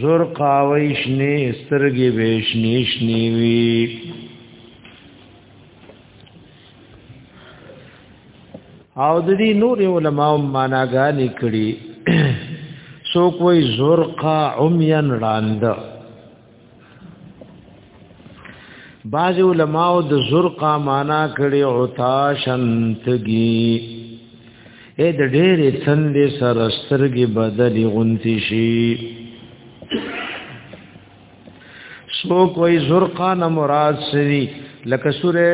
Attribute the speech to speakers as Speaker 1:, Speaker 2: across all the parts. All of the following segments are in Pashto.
Speaker 1: زور قاوی شنی استرگی بیشنی شنی وی او د دې نور علماء معناګانې کړي څوک وای زرقا عميان راند بعض علماء د زرقا معنا کړي عطاشن تګي اې د ډېرې څندې سره سترګې بدلې غونتی شي سو کوئی زرقا نه مراد سوي لکه سوره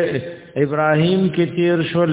Speaker 1: ابراهيم کې تیر شول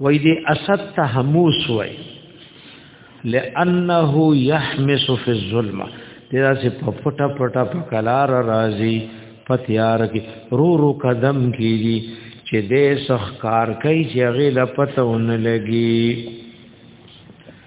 Speaker 1: وای دی اسد ته هموس وای لانه يحمس في الظلم دا چې په پټه پټه په کلار راځي په تیار کې رو رو قدم کیږي چې دې سخ کار کوي چې هغه لپته ون لګي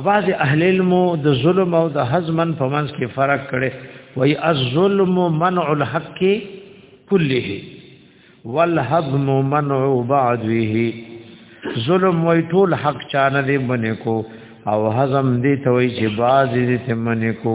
Speaker 1: اباز اهل علم د ظلم او د حزمن په منځ کې فرق کړي وای الظلم منع الحق كله والحزم منع بعضه ظلم وای ټول حق چانه دی منې کو او حزم دی ته وای چې باز دې ته منې کو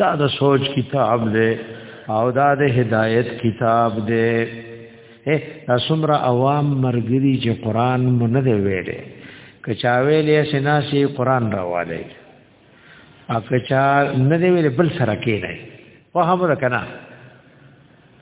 Speaker 1: دا د سوچ کتاب دی او دا د هدایت کتاب دی اے اسمرا عوام مرګری چې قران مونږ نه دی ویلې کچا ویلې سنا سي قران راواله اکه چا نه دی ویلې بل سره کې نه په خبره کنا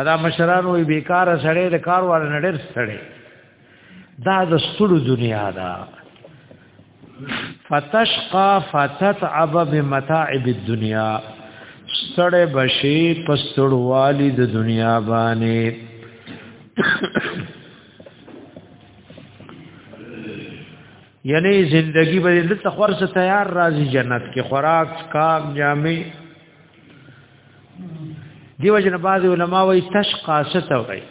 Speaker 1: ادا مشران وی بیکار سړی د کار وړ نړر سړی دا د ستړو دنیا دا فتشقا فتتعب بمتاعب الدنيا ستړې بشي پستړوالي د دنیا باندې یعنی زندگی به د تخور سره تیار راځي جنت کې خوراک کام جامې دیو جن بعض علما وی تشقا ستوي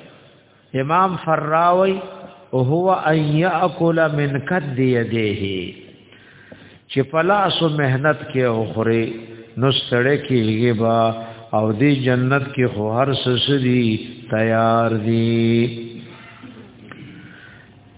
Speaker 1: امام فراوي او هو ان ياكل من قد يديه چې پلاس مهنت کې او خوري نو ستړې کېږي با او دی جنت کې خو هر سسدي تیار دي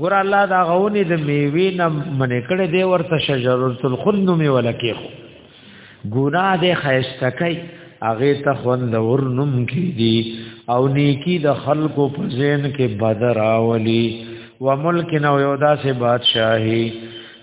Speaker 1: ګور الله دا غونې د میوې نه منې کړې دی ورته شجرۃ الخلد نومې ولکې خو ګنا دې خیسته کوي هغه ته خوند ورنم کې دي او نیکی د خلقو په ذهن کې بدر اولی و ملک نو یو داسې بادشاہي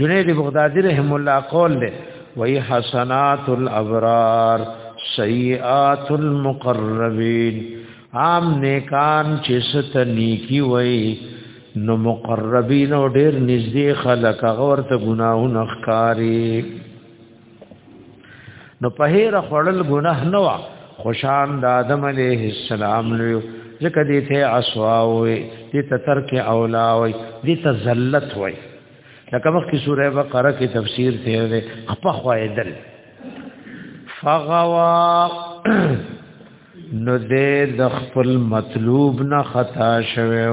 Speaker 1: جنید بغدادی رحم الله قول له وی حسنات الابرار سیئات المقربین عام نیکان چې ست نیکی وای نو مقربین او ډیر نږدې خلک غور ته ګناهونه ښکاری نو په هر خړل ګناه نه وا خوشان د آدم علیه السلام لوی ځکه دې ته اسوا وي دې ته ترک اولا وي دې ته ذلت وي لکه مخکې سوره بقره کې تفسیر ته ده خپل خوایدل فغوا نو دې د خپل مطلوب نه خطا شوه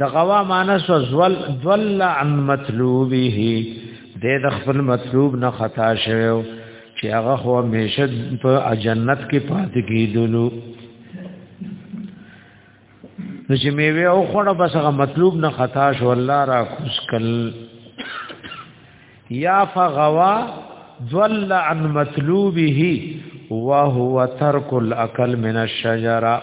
Speaker 1: د غوا مانس زول دول عن مطلوبه د د خپل مطلوب نه خطا شوو چې هغه خو همیشه په جنت کې پاتې کیدلو نو چې میوه او خړه بس هغه مطلوب نه خطا شو الله را خوش کل یا فغوا ضل عن مطلوبه وهو ترك الاكل من الشجره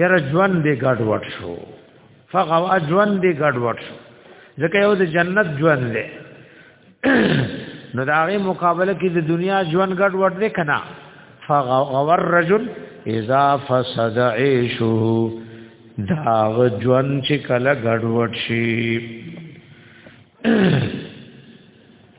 Speaker 1: یره ژوند دې ګډوډ شو فغوا ژوند دې ګډوډ شو ځکه یو د جنت ژوند دی نو دا غي مقابله کې د دنیا ژوند ګډوډ دی کنه فغوا الرجل اذا فسد عيشه دا ژوند چې کله ګډوډ شي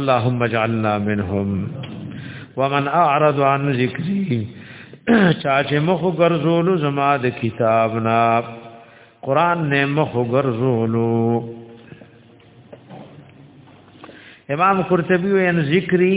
Speaker 1: اللهم اجعلنا منهم ومن اعرض عن ذکری چا چې مخ ګرځول زما د کتاب نا قران نه مخ ګرځول امام قرطبی وین ذکری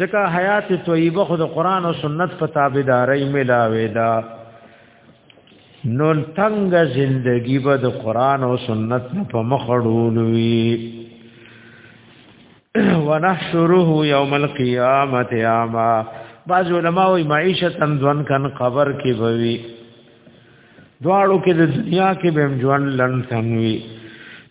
Speaker 1: ځکه حیات طیبه خو د قران او سنت په تابعداري ملاوي دا نو تنگ زندگی به د قران او سنت په مخړول وی ونحشره یوم القیامت اعما بعض علما وی معیشت ځوان کن قبر کې بوي دواړو کې د دنیا کې به ځوان لن تنوي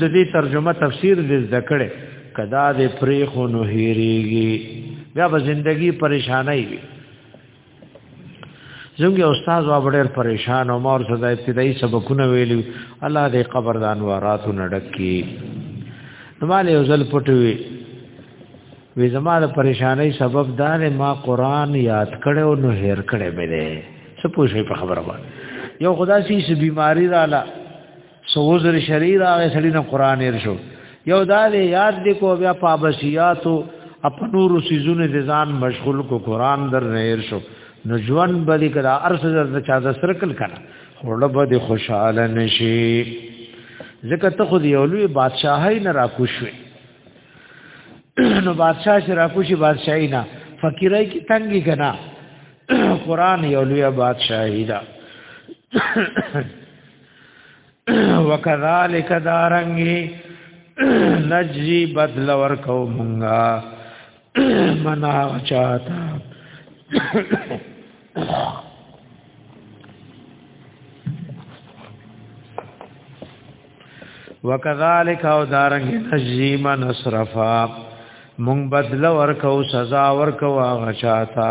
Speaker 1: د دې ترجمه تفسیر دې ذکرې کدا دې پرې خو نو هېریږي بیا به زندگی پریشانای وي زموږ استاد وا ډېر پریشان او مور سره ابتدایي سبقونه ویلو الله دې قبر دان وراتو نډکی نو مال یو ځل پټوي وی زما د پریشانای سبب دا نه ما قران یاد کړو نو هېر کړې مې ده څه پوښې په خبره باندې یو خدا سي سي بيماري رااله سوزر شریر هغه سړی نه قران ير شو یو دا دی یاد دی کو بیا پابسیاتو اپنور سیزونه د ځان مشغول کو قران در نه ير شو نو ژوند بلی کړه ارس در د چا د سرکل کړه خړه به د خوشاله نشي ځکه ته خو یو لوی بادشاہي نه راکوشوي نو بادشاہ چې راکوشي بادشاہي نه فقیرای کی تنګي کنا قران یو لوی بادشاہي دا وکذالک دارنګي نجزي بدل ورکو مونږه منا چاته وکذالک او دارنګ نجیم نصرفا مونږ بدل ورکو سزا ورکو هغه چاته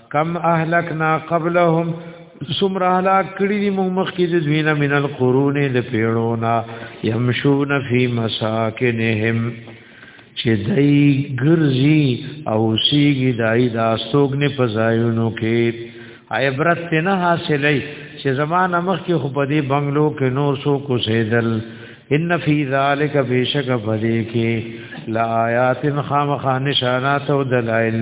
Speaker 1: کم اهلکنا قبلهم سمر هلاک کړي دي موږ مخکې د دوینه من القرون د پیړونا يمشون فی مساکنهم چې دای ګرځي او سیږي دای د استوګنې په ځایونو کې عبرت نه حاصلې چې زمانه مخکې خو په دې بنگلو کې نور سو کو سیدل ان فی ذلک بیشک فدی کې لا آیات خامخ نشانات او دلائل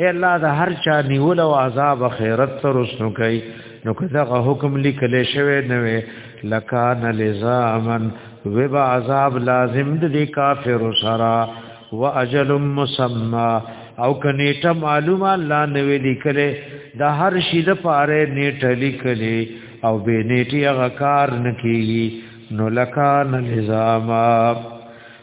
Speaker 1: اے الله دا هر چا نیول او عذاب خیرت تر وسنو کوي نو کداغه حکم لیکل شوی نه وي لکان لزامن وبا عذاب لازم دی کافر سرا واجل مسمى او کنيټه معلومه الله نه وی لیکل دا هر شی د پاره نیټه لیکل او به نیټه غکار نکیږي نو لکان لزامن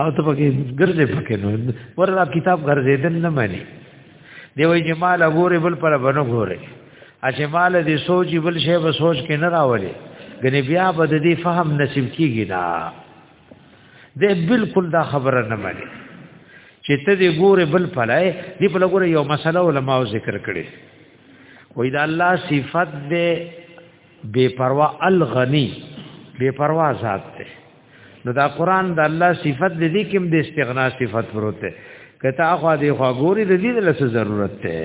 Speaker 1: او ته پکې ګرځې پکې نو ورته کتاب ګرځېدل نه مانی دی وای چې مال غورې بل پر بنو غورې اچې مال دې سوچ بل شی به سوچ کې نه راولې غنې بیا به دې فهم نصیب کیږي دا دې بالکل دا خبره نه مانی چې ته دې ګورې بل پلای دې په لګورې یو مسله علماو ذکر کړي وای دا الله صفت دې بے پروا الغنی بے پروا ذات ته نو دا قران د الله صفت د دې کوم د استغنا صفت وروته کته اخو دې خو ګوري د دې له ضرورت ته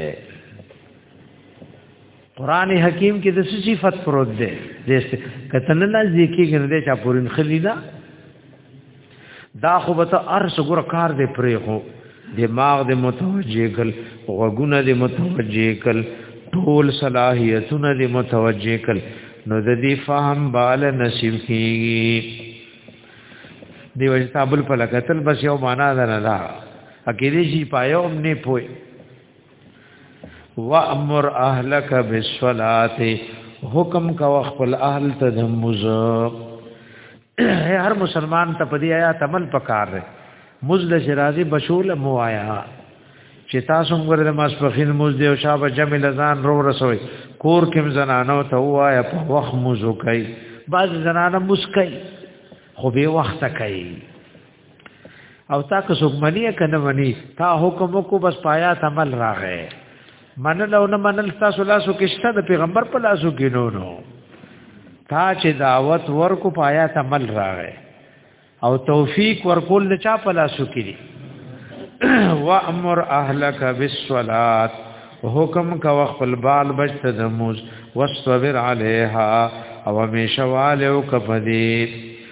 Speaker 1: قران حکیم کې د صفت پروت ده د کته نه نزدیکی کې نه ده چا پورین خلیلا دا خو به ته ارس ګور کار دې پرې خو دماغ دې متوجه کل غوګونه دې متوجه کل ټول صلاحیتونه دې متوجه کل نو د دې فهم بال نصیب کیږي دیو جتابل په لکتل بس یو معنا ده نه دا اکیدې شي پایو هم نه پوي وامر اهلک بالصلاه حکم کا خپل اهل ته د مز هر مسلمان ته پدی آیا تمل پکار رہے مز د شرازی بشول مو آیا چې تاسو موږ د ماسپخین مز دی او شابه جمع لزان رو رسوي کور کوم زنانو ته وایا په وخت مز کوي بعض زنانه مز کوي خو به وخت کوي او تا که څوک منی کنه منی تا حکم کو بس پایا عمل راغې منل او نه منل تاسو لاسو کې شته د پیغمبر په لاسو کې نو نو تا چې دعوت ورکو پایا عمل راغې او توفیق ورکول نه چا په لاسو کې دي وامر اهلک بالصلاه حکم کا خپل بال بچت دموز واستبر علیها او همیشه والو کفدی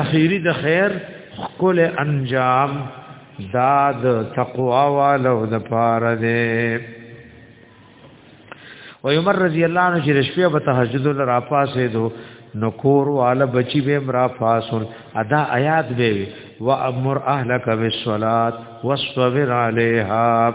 Speaker 1: اخیری د خیر خپل انجام داد تقوا والو د پاره دی و عمر رضی الله عنه چې شپه به تهجد لرا پاسې دو نکور والا بچی به مرا فاسن ادا آیات به و امر اهلک بالصلاه واصبر علیها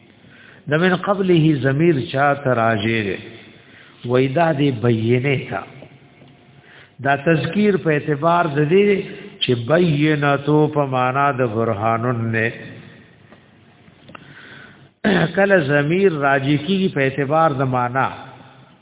Speaker 1: د من قبله ضمیر چا تراجه وای دا دی بینه تا دا تذکیر په اعتبار د دې چې بینه تو په معنا د برهانون نه کله ضمیر راجی کی په اعتبار د معنا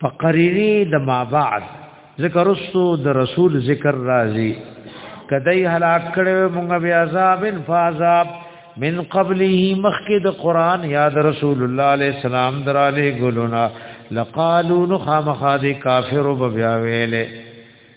Speaker 1: په قرینی د ما بعد ذکر رسو د رسول ذکر راځي کدی هلاک کړو مونږ بیا عذاب فعذاب من قبله مخکې د قران یاد رسول الله علیه السلام دراله ګلونا لقالو نخامخا دی کافر وبیا ویلې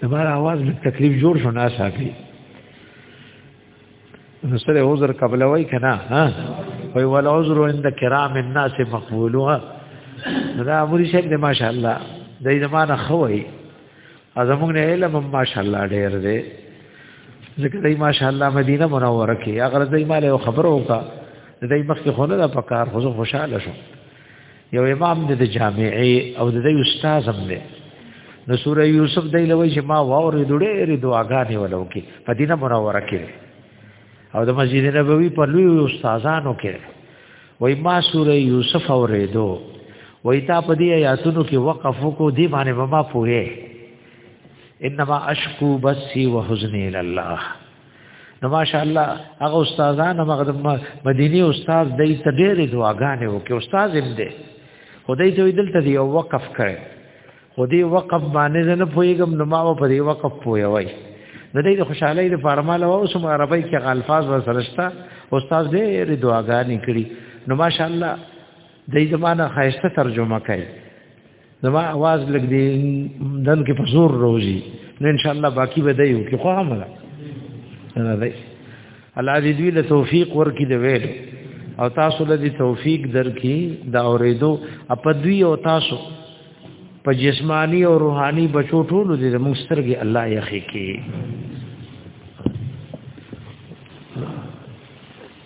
Speaker 1: زموږ आवाज لږ تکلیف جوړ شو نه شاکي نو سره عذر قبل وای کنه ها وای ول عذر عند کرام الناس مقبولها دا امر شیخ دې ماشاءالله دې زمانہ خوې ازموږ نه علم ماشاءالله ډېر دې ذکر دې ماشاءالله مدینه منوره کې اگر دې مال خبرو کا دې مخکې خونه دا پکار خو خوشاله شو یو امام د جامعې او د استاد هم دی نو سوره یوسف دی لوي چې ما واورې ډېر دعاګانې ولو کې مدینه منوره کې او د مسجد نبوي په لوی استادانو کې وای ما سوره یوسف اورې دو وای تا په دې آیاتونو کې وقف کو دی باندې ما پوهه انما اشکو بسی وحزنی الله نو ماشاءالله هغه استادان هغه مدینی استاد دای ته ډېرې دعاګانې وکړي استاد هم دی خدای ته دلته یو وقف کړي خدای وقف باندې نه پويګم نو ما په دې وقف پوي وای د دې خوشحالي د فرماله او سم عربی کې الفاظ وسرشتہ استاد دې دعاګانې کړي نو ماشاءالله دې زمانہ خیسته ترجمه کوي زما आवाज لګ دی دن کې په زور روزي نو ان شاء الله باقی به دی او کې خو هم ده نه دی الله دې دوی له توفیق ورکړي د ویل او تاسو له دې توفیق درکې دا اورېدو اپدوی او تاسو په جسمانی او روحانی بچو ټول دې موږ سترګې الله یې خې کې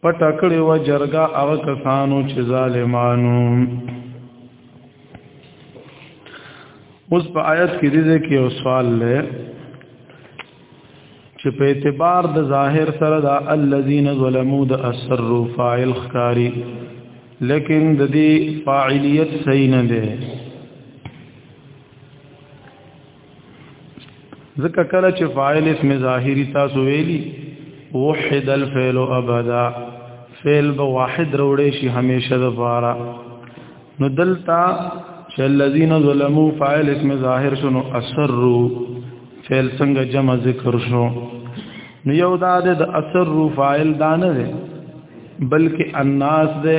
Speaker 2: پټه کړې و جرګه هغه کسانو چې ظالمانو اوس په آیت کې دې کې یو سوال لې چې په اعتبار د ظاهر سره دا الذين ظلموا د اثر فاعل خکاری لیکن د دې فاعلیت صحیح نه ده ځکه کله چې فاعل اسم ظاهری تاسو ویلی وحد الفعل ابدا فعل به واحد وروړي شي همیشه د فارا نو دلتا چې الذين ظلموا فاعل اسم ظاهر شنو اسروا فعل څنګه جمع ذکر شو نو یو دا د اثر رو فاعل دانه ده بلکې الناس ده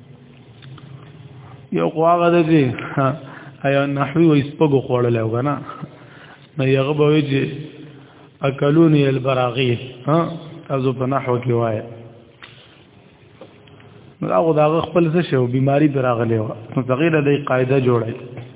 Speaker 2: یو خواغه ده چې ایا نحوی و اسپګو خوړل او کنه نو یغه به وی چې اکلونی البراغی ها تاسو په نحو کې وای نو هغه دا خپل څه شو بیماری پر راغلی و نو تغیر د قاعده جوړه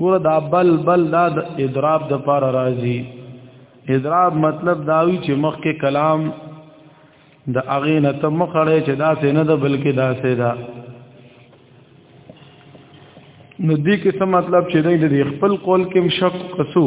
Speaker 2: ګور دا بل بل دا اضراب د پار راضی اضراب مطلب داوی چې مخ کې کلام د اغه نه ته مخړې چې دا سه نه ده بلکې دا سه ده نو دې کې څه مطلب چې دې خپل قول کې شک قصو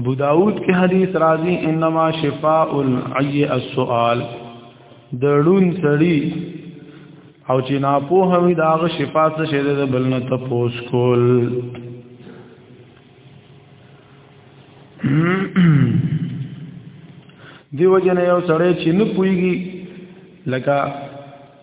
Speaker 2: ابو داود کې حدیث راځي انما شفاء العي السؤال دړون سړی او چې نا په هوی داغه شفا څه شه ده بل نه تپوس کول دیو جن یو سړی چې نه پويږي لکه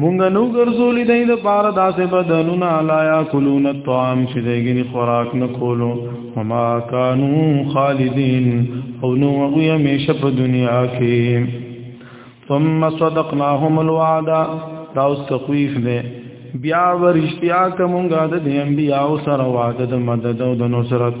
Speaker 2: مونږ نو ګرځولې دای د بار داسې بدنونه لا یاکلون الطعام چې دګنی خوراک نه کولو وما کانو خالدین او نو هغه همیشه په دنیا کې ثم صدقناهم الوعد دا اوس تخویف دی بیا ورشتیا کومګه د انبیاء سره وعده د مدد او د نصرت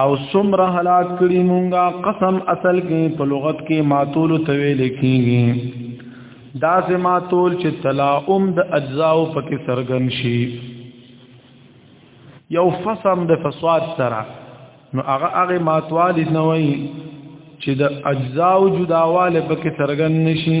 Speaker 2: او سمره هلاک کړي مونږه قسم اصل کې په لغت کې ماتول توي لیکيږي دا سه ماتول چې تلاوم د اجزاء په کې سرګن شي یو فصم د فساد سره نو هغه هغه ماتوال نه وای چې د اجزاء جداواله په کې سرګن نشي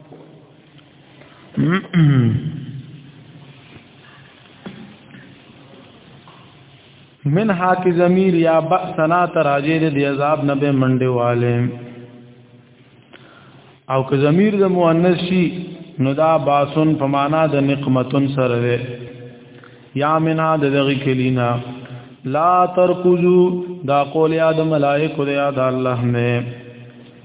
Speaker 2: من حاک ضمیر یا بأسنا تراجی د عذاب نه به منډه والے او که ضمیر د مؤنث شي نو دا باسن په معنا د نقمتن سره وي یا منا د دغه کلینا لا ترکزو دا قول یاد ملائکه د یاد الله نه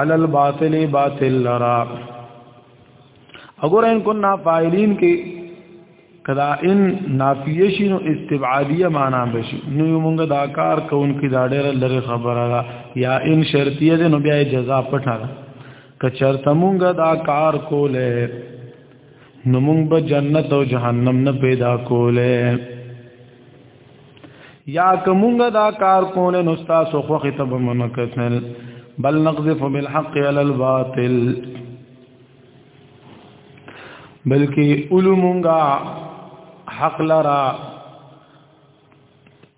Speaker 2: علی الباطل باطل لرا اگر ان کنا فاعلین کې کدا ان نافیه شي نو استبعادیه معنا بشي نو موږ دا کار کوونکې دا ډېر لره خبره را یا ان شرطیه ده نو بیا جزاء پټه را کچر تمونګه دا کار کوله نو موږ به جنت او جهنم نه پیدا کوله یا کومګه دا کار کول نو تاسو خو خطب منکتل بل نقذف بالحق على الباطل بلکې علمونګه حق لرا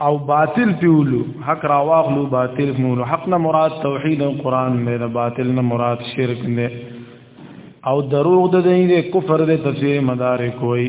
Speaker 2: او باطل پیولو حق را واخلو باطل مولو حق نه مراد توحید او قران نه باطل نه مراد شرک نه او دروغ د دې کفر د تفسیر مدارک وای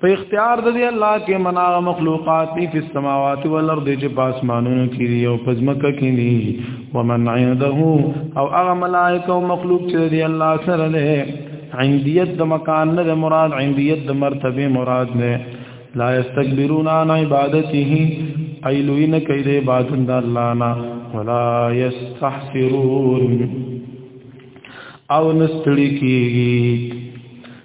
Speaker 2: په اختیار د دی الله کې منا مخلوقات دی په سماوات او الارض چې په اسمانونو کې دی او په ځمکه کې دی ومن عنده او هغه ملائکه او مخلوق چې دی الله سره دی عندیت د مکان نه مراد عندیت د مرتبه مراد نه لا یستكبرون عن عبادته ایلوین کید عبادت د الله نه ولا یستحسرون او نستړي کیږي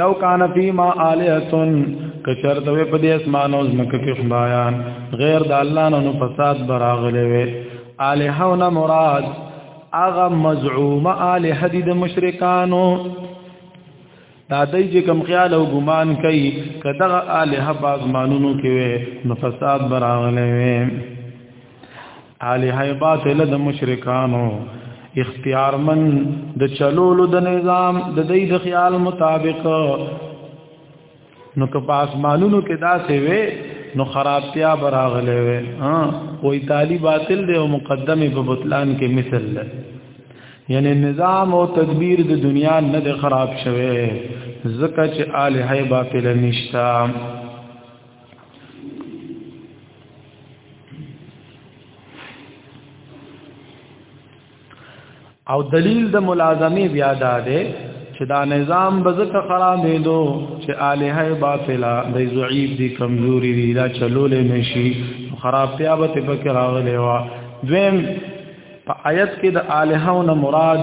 Speaker 2: لو کان فی ما الہتن کشر دوی په دې اسمان او زمکه کې خدایان غیر د الله نو فساد براغلې وي الہون مراد اغه مزعوم الہ دي د مشرکانو دا دای چې کم خیال او ګمان کوي کداغه الہ باز مانونو کې وي نو فساد براغلې وي الہ باطل د مشرکانو اختیار من د چلولو د نظام د دې د خیال مطابق نو که پاس مالونو کې دا څه وي نو خرابتیا براغلې وي ها وې تالی باطل دی او مقدمه په بطلان کې مثل ده یعنی نظام او تدبیر د دنیا نه د خراب شوه زکه چې الہ باطل نشتا او دلیل د ملازمه بیا دا ده چې دا نظام بزکه خرابې دو چې الہه باطلا د ضعیف دي کمزوري دي دا چلولې نشي خرابتیا به په کې راغلې وا دویم په آیت کې د الہونه مراد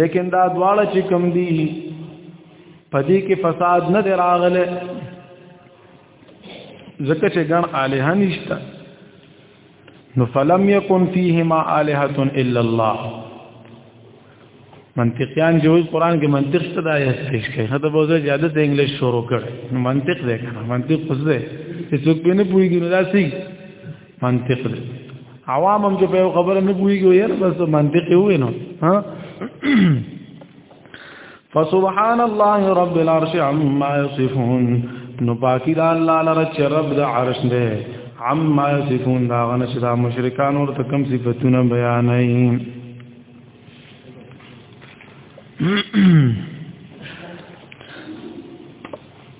Speaker 2: لیکن دا دواړه چې کم دي پدې کې فساد نه دی راغله ځکه چې ګڼ الہ نشته نو فلم یکن فیهما الہۃ الا الله منطقيان جو قرآن کې منطق څه دا یې پیش کوي خدای په ځای زیاده د انګلیش شروع کړ منطق دی منطق څه دی چې څوک نه پوهیږي نو دا څه منطق دی عوام هم چې په یو خبره نه پوهیږي یار بس منطق یې وې نو ها فسبحان الله رب العرش عما يصفون نو پاکی دا الله لره چې رب د عرش دی عما يصفون دا غنه چې دا مشرکان ورته کوم صفاتونه بیانوي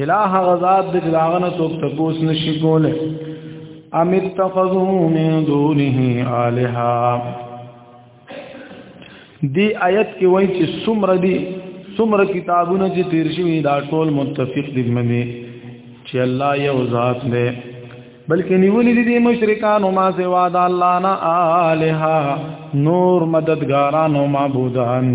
Speaker 2: الہ غزاد د جلاغنه څوک تپوس نشي کوله ام اتخذوا من دونه الها دی آیت کې وایي چې سمر دی سمر کتابونه چې تیر شوی دا ټول متفق دي باندې چې الله یو ذات دی بلکې نیولې دي مشرکان او ما سوا د الله نه الها نور مددګاران او معبودان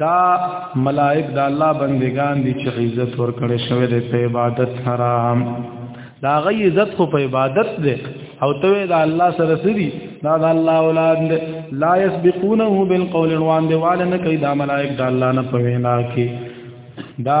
Speaker 2: دا ملائک دا الله بندگان دي چې عزت ورکړې شوی دی په عبادت حرام دا غي عزت خو په عبادت دی او ته دا الله سره سری دا دا الله اولاد دی لا يسبقونه بالقول روان دی والنه کوي دا ملائک دا الله نه پوینا کی دا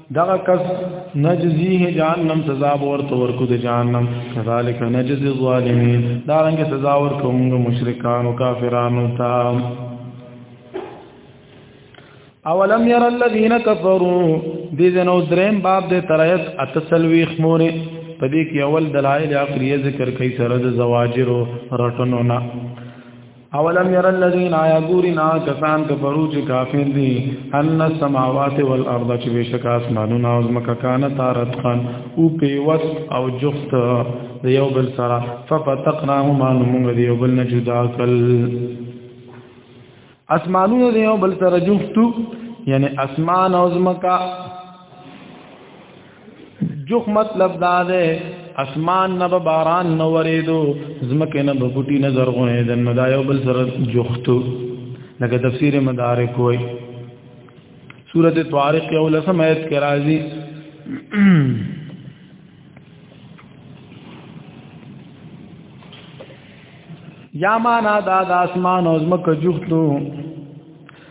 Speaker 2: دغه کس نجزیه جهنم سزا ورته ورکو د جهنم کذالک نجزی الظالمین دا رنګ سزا ورکو موږ مشرکان او کافرانو ته اولم ير الذين كفروا دې جنو دریم باب دې ترایت اتسلوی خموره پدې کې اول دلایل عقلیه ذکر کوي سره د زواجر او رټنو نه اولم ير الذين يغورنا کسان کفرو چې کافر دي ان السماوات والارض چې بشک اسمانونه او زمکه کان تارتخن او پیوس او جفت د یو بل سره ففتقناهما موږ د یو بل نه جدا کل اسمانونه د یو بل سره جفتو یعنی اسمان او زمکه جوخ مطلب دا ده اسمان نه به باران نه ورېدو زمکه نه به بوټي نه زرغونه دن نو دا یو بل سره جوختو لکه تفسیر مدارک وای سورته طارق یو لسم آیت کې راځي یا معنا دا د اسمان او زمکه جوختو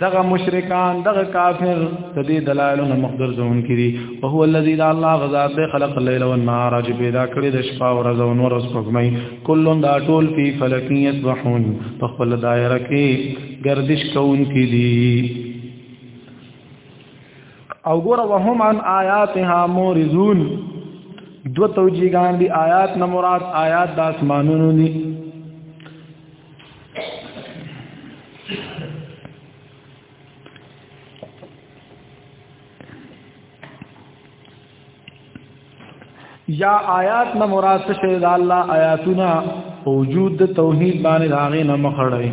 Speaker 2: دغه مشرکان دغه کافر د دې دلایلونو مقدر ځون کړي او هو الذی لا الله غزا به خلق الليل والنهار چې پیدا کړی د شپه او ورځ او نور سپوږمۍ کلون دا ټول په فلک یسبحون په خپل دایره کې گردش کوون کړي او ګور وهم عن آیاتها مورزون دو توجیهان دی آیات نه مراد آیات د اسمانونو دي یا آیات نه مراد څه شی دا الله آیاتونه وجود د توحید باندې راغې نه مخړوي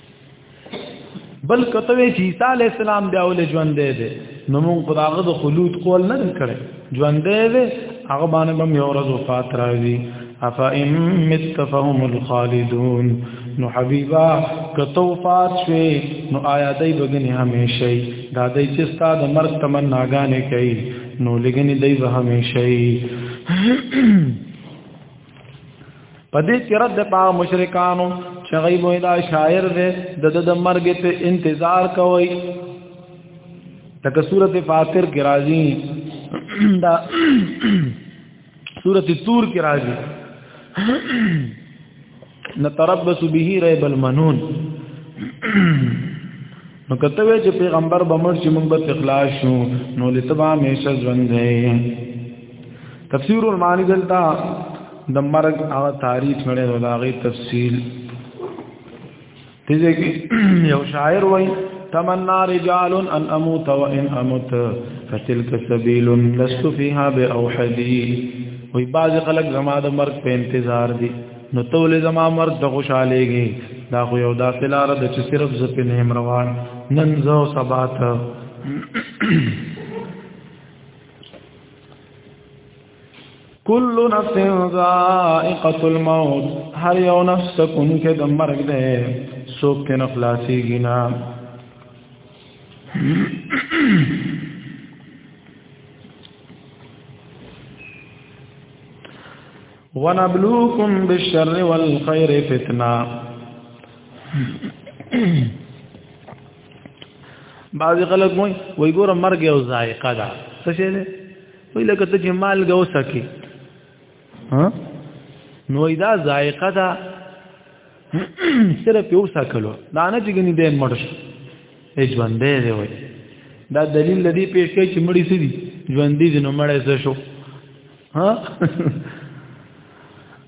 Speaker 2: بل کته وی چې عیسی علی السلام بیا ول ژوند دی دی نو موږ په داغه د خلود قول نه کړی ژوند دی دی هغه باندې بم یو ورځ وفات راځي افا ام مت فهم الخالدون نو حبیبا کته وفات شوی نو آیا دای بګنی همیشئ دا دای چې ستاد مرګ تمناګانې کوي نو لګنی دای به همیشئ په دې کې رد په مشرکانو چې غیب دا شاعر دی د د مرګ ته انتظار کوي تکه سورته فاتر کې راځي دا سورته تور کې راځي نتربص به ریب المنون نو کته وی چې پیغمبر به مر چې موږ به تخلاص شو نو لتبا همیشه ژوند دی تفسیر المعانی دلتا د مرګ هغه تاریخ مړې د لاغي تفصیل دې کې یو شاعر وای تمنا رجال ان اموت وان اموت فتلك سبيل لست فيها باوحدي وای باز خلک زما د مرګ په انتظار دي نو تول زما مرد د خوشالېږي دا خو یو داسې لار ده چې صرف زه په نهم روان نن زه او سبا ته کل نفس ذائقه الموت هر یو نفس کوم کې د مرګ ده سوک کې نه خلاصيږي نه ونبلوکم بالشر والخير فتنه بعض خلک وای وای ګوره مرګ یو ذایقه ده څه شي ده وای لکه ته چې مال غو سکی ها نو دا ذایقه ده صرف یو سکلو دا نه چې ګنې دې مړ شي ژوند دې دی وای دا دلیل لدی پیش کوي چې مړی سړي ژوند دې نو مړی څه شو ها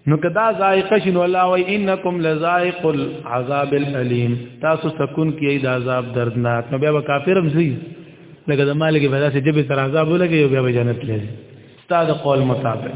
Speaker 2: نو کدا ذائقه شنو الله وای انکم لذائق العذاب الالم تاسو سکون کیای د عذاب دردناک نو بیا کافرم زی لکه د مالک په داسې جبه تر عذاب ولګي بیا به جنت لږي ستاسو قول مطابق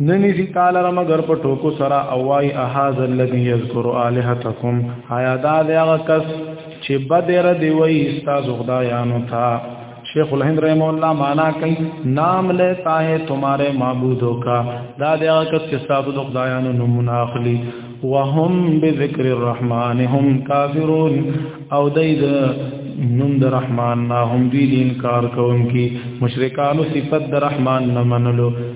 Speaker 2: ننی سی تعالی را مگر په ټوکو سره اوای احاز الذی یذکر الہتکم آیا دا دغه کس چې بدر دی وای استاد خدایانو تھا شیخ الہند رحم الله معنا کوي نام لیتا ہے تمہارے معبودوں کا دا دغه کس چې استاد خدایانو نمونه اخلي وهم بذکر الرحمن هم کافرون او دید نوم د رحمان نه هم دی انکار کوونکی مشرکانو صفت د رحمان نه منلو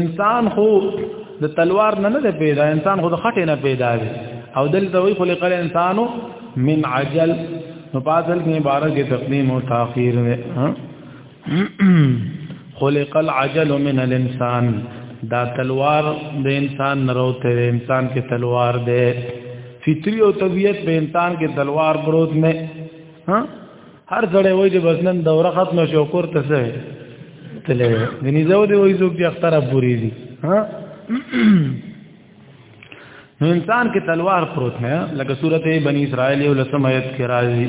Speaker 2: انسان خو د تلوار نه نه پیدا انسان خو د خټې نه پیدا دی او دلته وی خلق الانسان من عجل نو پاتل کې عبارت کې تقدیم او تاخير دی خلق العجل من الانسان دا تلوار د انسان نه روته انسان کې تلوار دی فطری او طبیعت په انسان کې تلوار پروت نه ها هر ځړې وای چې بس نن دوره ختمه شو کور ته ځه تلې غني زو دی وای زوګ بیا اختر پوری دي ها نو انسان کې تلوار پروت نه لکه سورته بنی اسرائیل یو لسم آیت کې راځي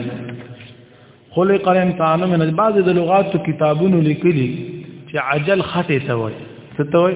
Speaker 2: خلق الانسان من بعض د لغات کتابونو لیکلي چې عجل خطه ته وای ستوي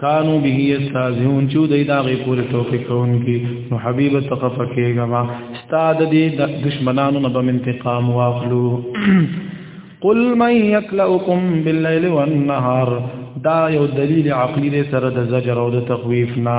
Speaker 2: کانو به یستازون چې دای دا غي پورې ټوکی کوونکی نو حبیب تخف کېګه ما استاد دې د دشمنانو نه بم انتقام واخلو قل من یکلؤکم باللیل والنهار دا یو دلیل عقلی دې سره د زجر او د تخویف نه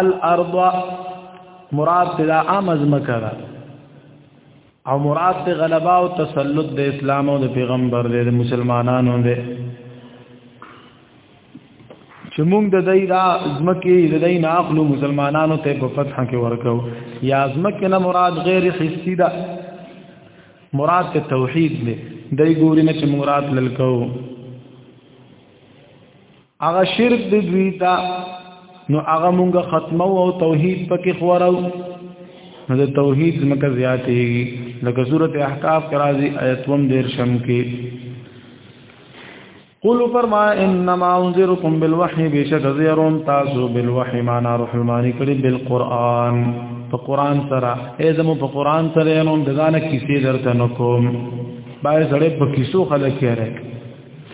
Speaker 2: الارض مراد دا امز مکره او مراد ته غلبا او تسلط د اسلام او د پیغمبر د مسلمانانو دی چې موږ د دای دا ځمکه د دای نه اخلو مسلمانانو ته په فتح کې ورکو یا ځمکه نه مراد غیر حسی ده مراد ته توحید دی دای ګوري نه چې مراد للکو هغه شرک دی دوی ته نو هغه مونږه ختمو او توحید پکې خورو نو د توحید مکه زیاتېږي لکه سورته احقاف کرازي آیت 1 دیر شم کې قل فرما انما انذركم بالوحي بشك زيرون تاسو بالوحي معنا روح الماني کړي بالقران په قران سره اذن په قران سره نو دغانه کیسې درته نکوم بای سره په کیسو خلک یې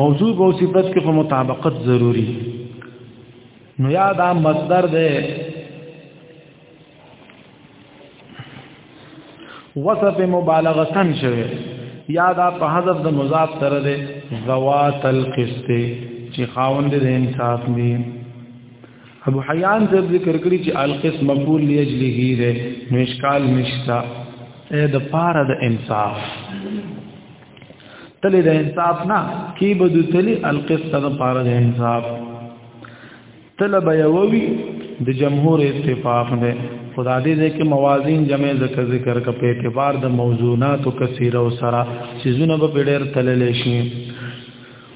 Speaker 2: موضوع او صفت کې په مطابقت ضروری نو یا دا مصدر دی وصف مبالغه شوی یا دا په حذف د مضاف سره دی ذوات القسط چې خاوند د انصاف دی ابو حیان ته ذکر کړی چې القسم مقبول لاجله ده نو اشکال نشتا اې د پاره د انصاف تل د انصاف نه کی بدو تل القسم د پاره د انصاف تل بیاوی د جمهور اتفاق ده خدا دې دې کې موازین جمع ذکر ذکر کا په اعتبار د موضوعات او کثیره او سرا سيزونه به ډېر تلل شي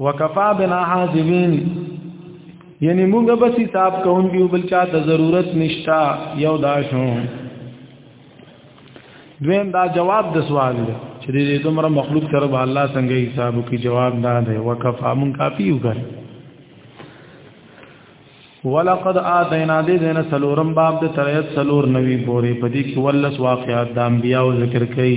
Speaker 2: وکفا بنا حاضرین یعنی موږ بس حساب کوون دی بل چا ته ضرورت نشتا یو دا شو دویم دا جواب د سوال دی چې دې دومره مخلوق سره به الله څنګه حساب کی جواب نه دی وکفا مون کافی وګر ولقد آتینا دې دین سلورم باب د تریت سلور نوی پورې پدې کې ولس واقعات د انبیاء ذکر کړي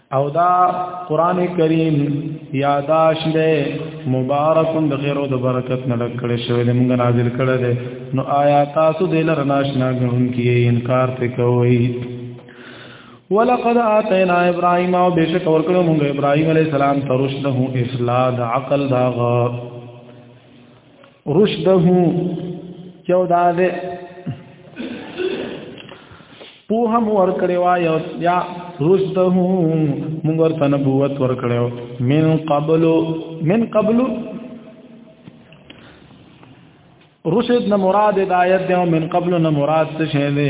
Speaker 2: او دا قران کریم یاداش دی مبارک د خیر او د برکت نه لکړې شوی دی موږ نازل کړی دی نو آیا تاسو د لر ناشنا غون کی انکار ته کوئ ولقد اتینا ابراهیم او بشک ورکړو موږ ابراهیم علی السلام ترشده اصلاح عقل داغه رشده یو دا ده پوه هم ورکړی وا یو یا رشده موږ ورته نبوت ورکړو من قبل من قبل رشد نه مراد د آیت دی من قبل نه مراد څه شه دی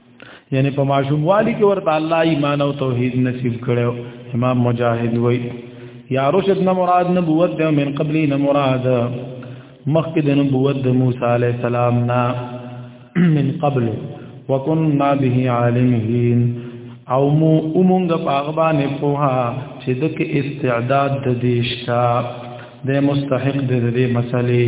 Speaker 2: یعنی په ماشوموالي کې ورته الله ایمان او توحید نصیب کړو امام مجاهد وای یا رشد نه مراد نبوت ده من قبل نه مراد مخکې د نبوت د موسی علی السلام نه من قبل وکنا به عالمین او مو اومونګ پاغبانې پوها چې دک استعداد د دیشتا د مستحق د دې مسلې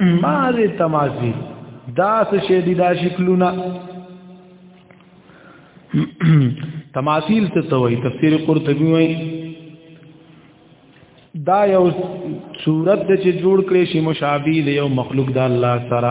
Speaker 2: مازی تمازی داس شیدی دا شکلونه تماثیل ته توي تفسیر قرطبي وای دا یو صورت د چې جوړ کړي شي مشابه دی یو مخلوق د الله سره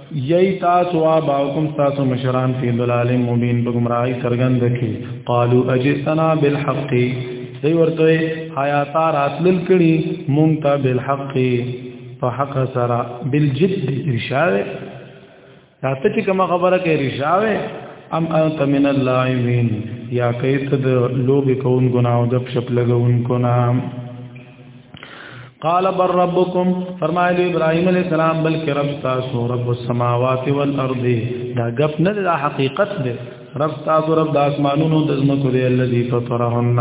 Speaker 2: یی تاسو آباؤکم تاسو مشران فی دلال مبین په گمراهی سرګند کی قالو اجئتنا بالحق دی ورته آیا تا راتلل کړي مونږ ته بالحق په حق سره بالجد ارشاوه راته چې کوم خبره کوي ارشاوه ام انت من اللاعبین یا کیت د لوب کون گناو د شپ لګون کو نام قال بر ربكم فرمایلی ابراهيم عليه السلام بلکې رب تاسو رب السماوات والارض دا غپ نه دا حقیقت دی رب تاسو رب د اسمانونو د زمکو دی الذي فطرهن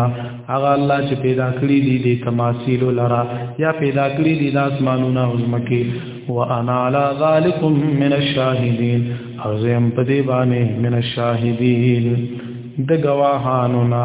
Speaker 2: هغه الله چې پیدا کړی دی د تماثيل لرا یا پیدا کړی دی د اسمانونو او زمکه وانا على ذلك من الشاهدين او زم په دی باندې من الشاهدين د گواهانو نه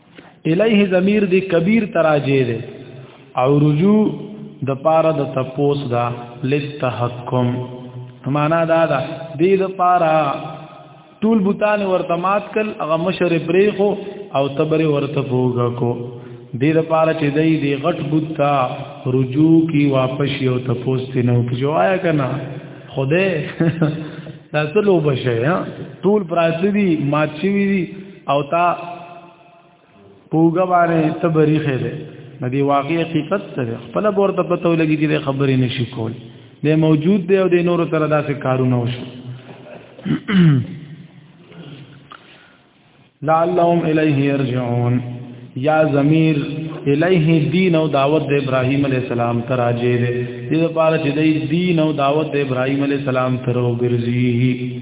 Speaker 2: الیه ضمیر دی کبیر تراجه دی او رجوع د پاره د تپوس دا لتحکم معنا دا دا دی د پاره ټول بوتان ورته مات کل هغه مشر پریخو او تبر ورته پوګه کو دی د پاره چې دی دی غټ بوتا رجوع کی واپس یو تپوس تینو کی جو آیا کنا خوده دا څه لوبه شي ټول پراتی دي مات شي دي او تا پوګه باندې تبری خېره نه دی واقعي حقیقت سره خپل بور ته پته ولګي دي خبرې نشي کول دی موجود دی او د نور تر داسې کارونه وشو لعلهم الیه یرجعون یا ضمیر الیه دین او دعوت د ابراهیم علی السلام ته راځي دي د لپاره چې د دین او دعوت د ابراهیم علی السلام ته وګرځي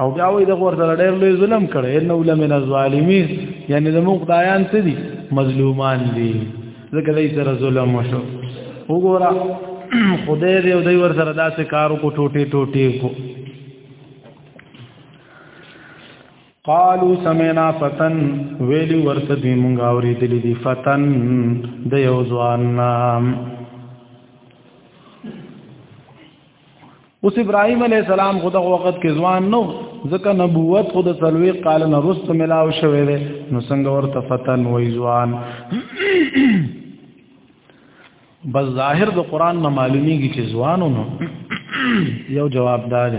Speaker 2: او بیا وې د غور سره ډېر لوی ظلم کړي انه لمن الظالمین یعنی د موږ دایان څه دي مظلومان دي ځکه دای سره ظلم وشو وګوره خدای دې او دای ور سره داسې کارو کو ټوټي ټوټي کو قالو سمینا فتن ویلی ورته دی مونږ اوریدلې دي فتن د یو ځوان نام اوس ابراهيم عليه السلام خو دغه وخت کې ځوان نو ځکه نبوت خو د سلوي قال نه رست ملاو شوې ده نو څنګه ورته فتن وای ځوان بس ظاهر د قران نه معلومیږي چې ځوانونو یو جواب دار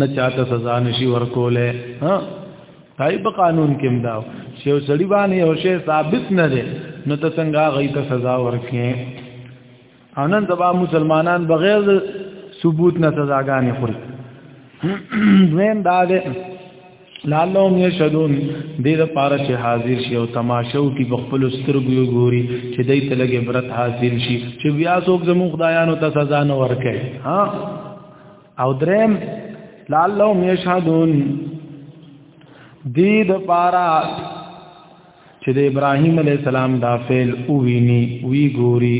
Speaker 2: نه چاته سزا نشي ورکوله ها دای په قانون کې مدا چې یو سړی باندې یو شی ثابت نه دی نو ته څنګه غي ته سزا ورکې انن دبا مسلمانان بغیر ثبوت نه سزاګانې خوري دویم دا دی لعلهم یشهدون دې د پاره چې حاضر شي او تماشو کې بخپل سترګو یو ګوري چې دې ته لګي برت حاصل شي چې بیا څوک زمو خدایانو ته سزا نه ورکړي ها او درم لعلهم یشهدون دید پارا چې د ابراهیم علی السلام دا فعل او ویني وی ګوري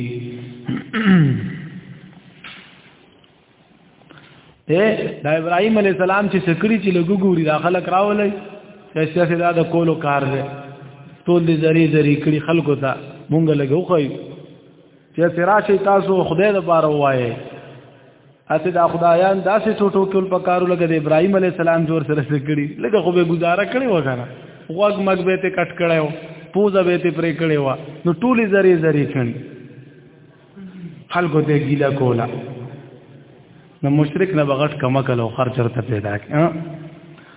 Speaker 2: اے دا ابراهیم علی السلام چې سکړي چې لګو ګوري دا خلک راولې سیاسي دا د کولو کار دی ټول دې زری زری کړي خلکو ته مونږ لګو خو چې سرا شي تاسو خدای د بار وایي اسه دا خدایان داسې ټوټو ټول په کارو لګې د ابراهيم عليه السلام جوړ سره سکړي لکه خو به گزاره کړي وغیرہ غوږ مګ به ته کټ کړو پوزه به ته پرې کړي وا نو ټولي زری زری کړي خلکو ته ګیلا کولا نو مشرک نه بغټ کما کلو خرچر ته پیدا کړي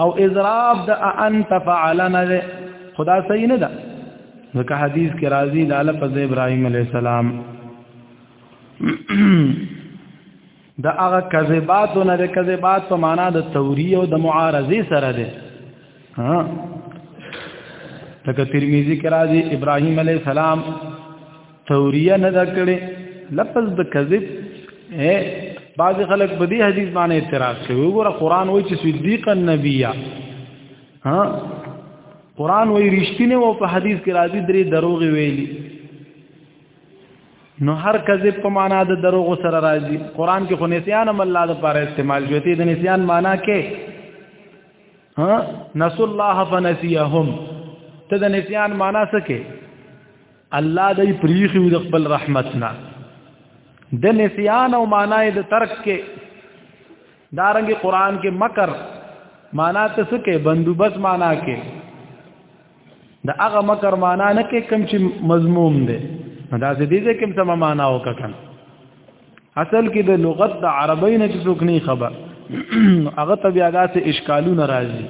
Speaker 2: او اضراب د انت فعلنا ده خدا صحیح نه ده ځکه حدیث کې راځي د لفظ ابراهيم عليه السلام دا هغه کذبات نه ده کذبات په معنا د توری او د معارضه سره ده ها لکه ترمذی کې راځي ابراهيم عليه السلام توریه نه دا کړي لفظ د کذب اے بعض خلک په دې حدیث باندې اعتراض کوي وګوره قران وایي چې صدیق النبی ها قران وایي رښتینه او په حدیث کې راځي درې دروغ ویلي نو هر کذب په معنا د دروغ سره راځي قران کې خو نسیان هم الله د پاره استعمال شوی دی د نسیان معنا کې ها نس الله فنسیهم ته د نسیان معنا څه کې الله دې پریخي د خپل رحمتنا د نسیان او معنی د ترک کې دارنګ قران کې مکر معنا ته څه کې بندوبس معنا کې د هغه مکر معنا نه کې کم چې مضموم دی دا څه دې چې کوم څه معنا وکړم اصل کې د لغت د عربی نه څوک نه خبر هغه ته بیا داسې اشکالونه راځي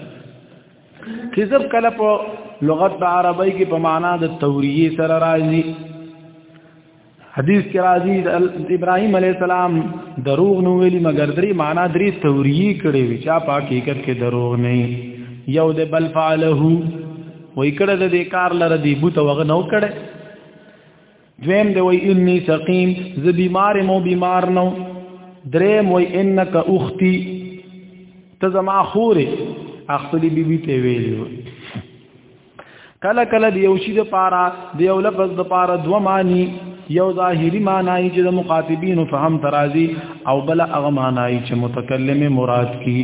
Speaker 2: کذب کله په لغت د عربی کې په معنا د توریه سره راځي حدیث کې راځي د ابراهیم علی السلام دروغ نو ویلي مګر درې معنا درې توریه کړي وي چې په حقیقت کې دروغ نه یو د بل فعله وای کړه د دې کار لره دی بوت وغه نو کړه دویم دی وای انی سقیم ز بیمار مو بیمار نو دریم وای انک اختی ته زما خوره اخپلی بیبی ته ویلو کله کله دی یو شی د پارا دی یو لفظ د پارا دو معنی یو ظاهری معنی چې د مخاطبین فهم ترازی او بل هغه معنی چې متکلم مراد کی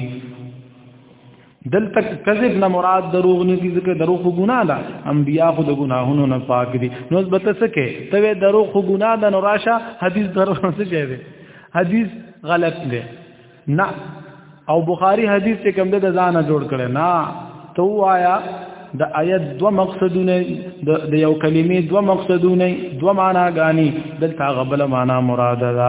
Speaker 2: دلته کذب نه مراد دروغ نه دي ځکه دروغ خو ګناه ده انبیا خو د ګناهونو نه پاک دي نو به ته څه کې ته دروغ خو ګناه ده نو راشه حدیث دروغ څه شی دی حدیث غلط دی نه او بخاری حدیث ته کوم د ځانه جوړ کړي نه تو آیا د آیت دو مقصدونه د یو کلمې دو مقصدونه دو معنا غاني دلته غبل معنا مراد ده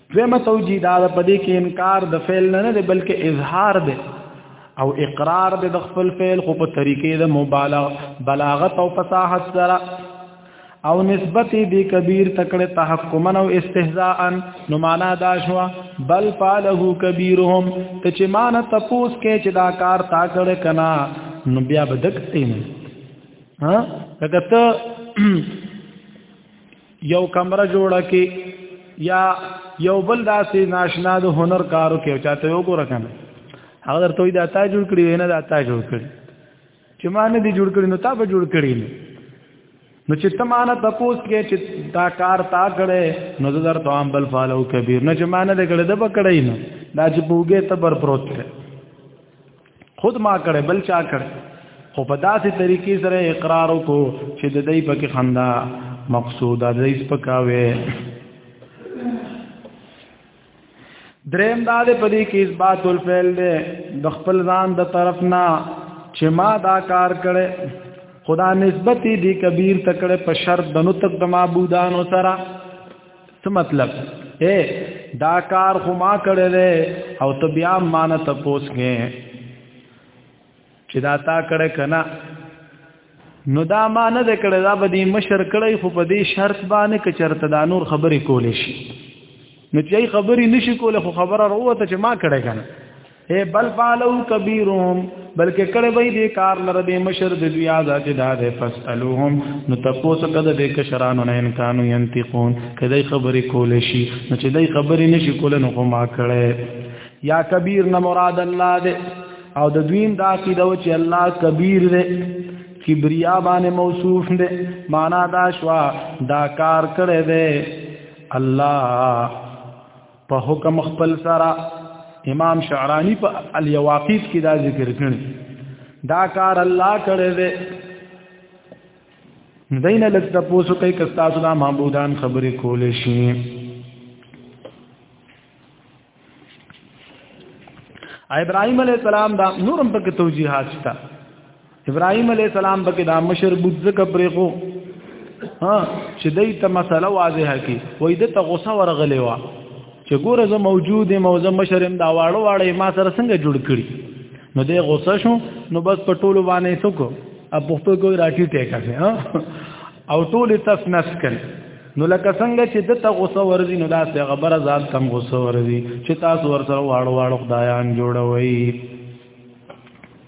Speaker 2: دویمه توجیه دا ده په دې کې انکار د فعل نه نه دی بلکې اظهار دی او اقرار دی د خپل فعل خو په طریقې د مبالغه بلاغت او فصاحت سره او نسبت دی کبیر تکړه تحکما او استهزاء نو معنا دا شو بل فعله کبیرهم ته چې مان تپوس کې چې دا کار تا کړه کنا نو بیا بدکتین ها لکه ته یو کمره جوړه کې یا یو بل داسې ناشنا د هنر کارو کې چاته یو ګور کنه هغه درته دا تا جوړ کړی نه دا تا جوړ کړی چې ما نه دی جوړ کړی نو تا به جوړ کړی نو چې تمانه تپوس کې چې دا کار تا کړې نو زر ته عام بل فالو کبیر نه چې ما نه کړې د بکړې نه دا چې بوګه تبر پروت کړې خود ما کړه بل چا کړه خو په داسې طریقې سره اقرار وکړو چې د دې پکې خندا مقصود د دې سپکاوي دریم دا دې په دې کې اثبات الفعل دې د خپل ځان د طرف نه چې ما دا کار کړي خدا نسبت دې کبیر تکړه په شرط د نطق د معبودانو سره څه مطلب اے دا کار خو ما کړی دی او ته بیا ما نه تپوس کې چې دا تا کړی که نه نو دا ما نه دی کړی دا به دې مشر کړی خو په دې شرط باندې که چېرته دا نور خبرې کولی شي نو چې خبرې نشي کولی خو خبره راووته چې ما کړی که نه اے بل فعلو کبیرهم بلکې کړه وای دې کار لره دې مشر دې دوی آزاد ده دې فسالوهم نو تاسو کده دې کشرانو نه انکانو ينتقون کده خبرې کول شي نو چې دې خبرې نشي کول نو خو ما کړه یا کبیر نه مراد الله دې او د دویم دا کی دا چې الله کبیر دې کبریا باندې موصوف دې معنا دا شوا دا کار کړه دې الله په حکم خپل سره امام شعرانی په الیواقیت کې دا ذکر کړی دا کار الله کړی دی دین لږ د پوسو کوي که تاسو دا معبودان خبرې کولې شي ابراهيم عليه السلام دا نورم پکې توجيهات شته ابراهيم عليه السلام بګه دا مشر بوت زکه پرې خو ها چې دای ته مسله واضحه کی وای د ته غوسه ورغلې و چې ګوره زه موجود یم او زه مشرم دا واړو واړې ما سره څنګه جوړ کړی نو دې غوسه شو نو بس په ټولو باندې څوک ا پښتو کوی راټی ټیکا شي او ټول تف نس کړ نو لکه څنګه چې د ته غوسه ورزي نو دا څه خبره ځان کم غوسه ورزي چې تاسو ورسره واړو واړو خدایان جوړوي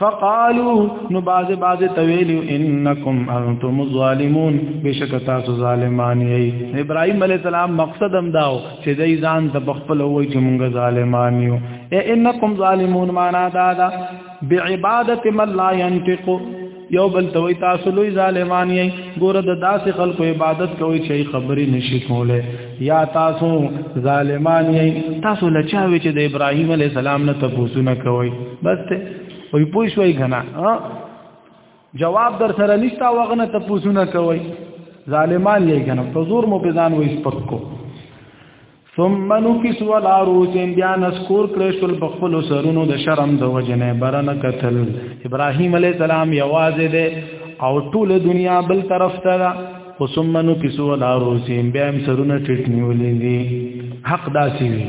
Speaker 2: فقالو نو باز باز تویلو انکم انتم الظالمون بشک تاسو ظالمان یې ابراهيم عليه السلام مقصد هم داو چې دای ځان د بخپل وای چې موږ ظالمان یو انکم ظالمون معنا دا دا بعبادت من لا ينطق یو بل ته وی تاسو لوی ظالمان یې ګوره د داسې خلکو عبادت کوي چې خبرې نشي کوله یا تاسو ظالمان یې تاسو لچاوي چې د ابراهیم علی السلام نه تاسو نه کوي بس ته وی پوښوي غنا جواب در سره نشتا وغنه تاسو نه کوي ظالمان یې غنا په زور مو بزان وې سپکو ثم نکس ولا روسین بیا نسکور کړی شول بخپل سرونو د شرم د وجنه برن قتل ابراهیم علی السلام یوازې ده او ټول دنیا بل طرف ته ده ثم نکس ولا روسین بیا هم سرونه ټټ نیولې دي حق داسي وي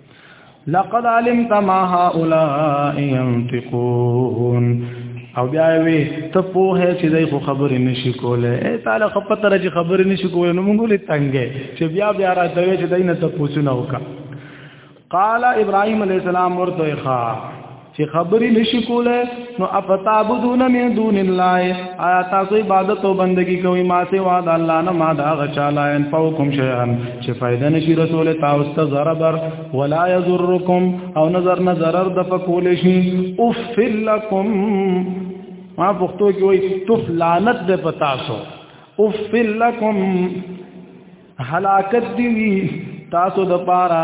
Speaker 2: لقد علمت ما هؤلاء ينطقون او بیا وی ته په هه چې دای خو خبرې نشي کوله اے تعالی خو پته راځي خبرې نشي کوله نو موږ له تنګې چې بیا بیا راته چې دای نه ته پوښتنه وکړه قال ابراهيم عليه السلام ورته ښا چې خبرې نشي کوله نو افتعبدون من دون الله آیا تاسو عبادت او بندگی کوئ ما سي واد الله نه ما دا غچالا ان فوکم شيئا چې فائدہ نشي رسول تاسو ته ضرر ولا يضركم او نظر نه ضرر د فقول شي اف لكم ما پښتو کې وای تف لعنت د پتاسو اف لكم هلاکت دی تاسو د پاره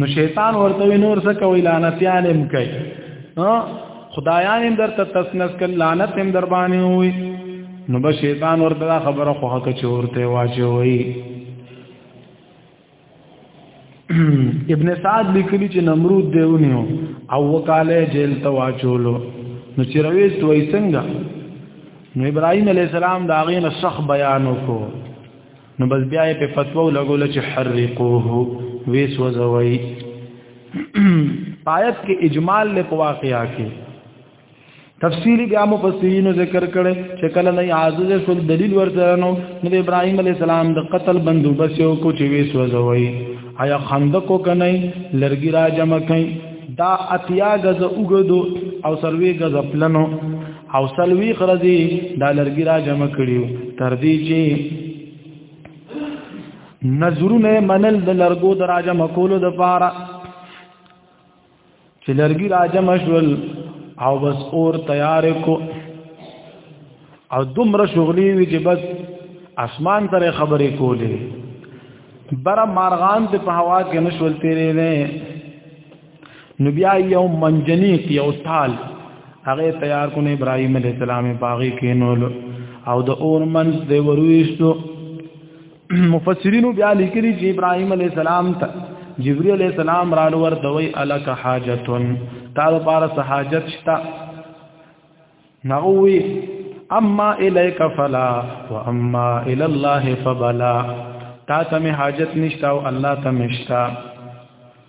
Speaker 2: نو شیطان ورته نور څه کوي لعنت یې هم کوي خدایان هم درته تسنس کړ لعنت هم در باندې وي نو به شیطان ورته خبره خو هغه چورته واچوي ابن سعد لیکلی چې نمرود دیونیو او وکاله جیل ته واچولو نو چې رويس وای څنګه نو ابراهيم عليه السلام دا غینه صح بیان وکړو نو بس بیا یې په فتوا لګول چې حرقوه وې سوځوي آیت کې اجمال له واقعیا کې تفصیلی بیا مفسرینو ذکر کړي چې کله نه عاجز شو دلیل ورته نو نو ابراهیم علی السلام د قتل بندوبس یو کو چې وې سوځوي آیا خندقو کنه لرګي را جمع کړي دا اتیا غز اوګدو او سروي غز پلنو او سلوی خرزی دا لرګی را جمع کړیو تر دې چې نظرونه منل د لرګو د را جمع کولو د پاره چې لرګی را جمع شول او بس اور تیار کو او دومره شغلی وی چې بس اسمان تر خبرې کولې بر مارغان ته په هوا کې نشول تیرې نه نو بیا یو منجنیق یو تال هغه تیار کونه ابراهیم علیه السلام باغی کینول او د اور منځ دی ورويشتو مفسرینو بیا لیکلي چې ابراهیم علیه السلام ته جبرئیل علیه السلام رالو ور دوی الک حاجتن تا د پاره سحاجت شتا نغوی اما الیک فلا واما الی الله فبلا تا ته حاجت نشتا او الله ته مشتا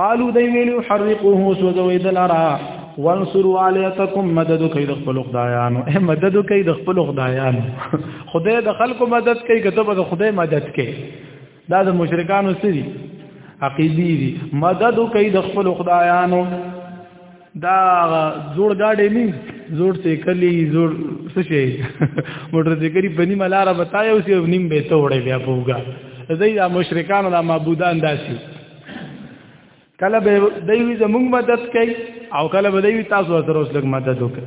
Speaker 2: قالو دی ویلو حرقوه سوزوی دلرا وانصروا علیتکم مدد کوي د خپل خدایانو اے مدد کوي د خپل خدایانو خدای د خلکو مدد کوي کته د خدای مدد کوي دا د مشرکانو سری عقیدی دي مدد کوي د خپل خدایانو دا زوړ گاډي نه زوړ سیکلی زوړ څه شي موټر سیکلی په نیمه لار بتاي او سی نیم به ته وړي بیا پوګا زي دا مشرکان دا معبودان داسي کله به دوی زموږ مدد کوي او کله به دوی تاسو سره اوس لګ مدد وکړي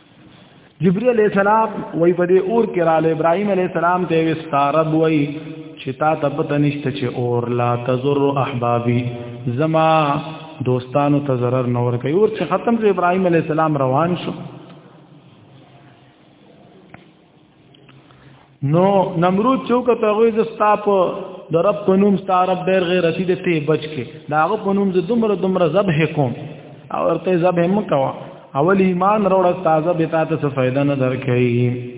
Speaker 2: جبريل عليه السلام وای په دې اور کې را له ابراهيم عليه السلام ته وستارب وای چې تا ته پته نشته چې اور لا تزر احبابي زما دوستانو ته zarar نه ور کوي اور چې ختم شو ابراهيم عليه السلام روان شو نو نمرود چوک ته غوي ز ستا په د رب په نوم ستا رب ډېر غیرتی دی ته بچ کې دا هغه په نوم ز دومره دومره ذبح کوم او ورته ذبح مکوا اول ایمان وروړه تازه به تا ته څه فائدہ نه درکې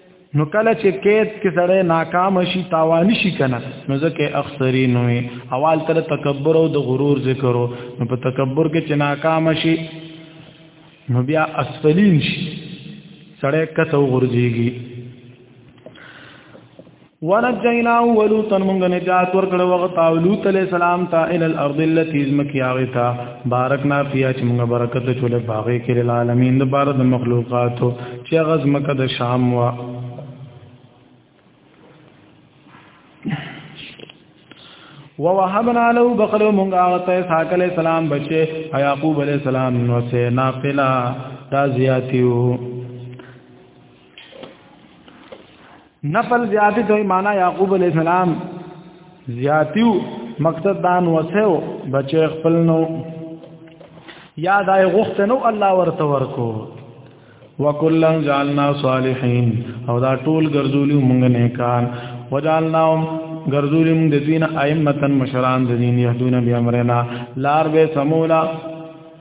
Speaker 2: نو کله چې کېد کې سړی ناکام شي تاوان شي کنه نو ځکه اخسری نو وي اول تر تکبر او د غرور ذکر نو په تکبر کې چې ناکام شي نو بیا اسفلین شي سړی کته ورځيږي ونجینا ولوطا مونږ نجات ورکړو وخت او لوط علی السلام ته ال الارض التي زمکیاوی تا بارکنا فیا چې مونږ برکت چول باغې کې العالمین د بار د مخلوقاتو چې غز مکه د شام وا ووهبنا له بخلو مونږ هغه ته اسحاق علی السلام بچي یعقوب علی السلام نو سه نافلا تازیاتیو نفل زیاتی دوی معنی یعقوب علیہ السلام زیاتیو مقصد دان وسو بچی خپل نو یا دای غخت نو الله ورته ورکو وکلن جعلنا صالحین او دا ټول ګرځولی مونږ نه کان وجعلناهم ګرځولی مونږ د دین ائمتن مشران د دین یهدون بیامرنا لار به سمولا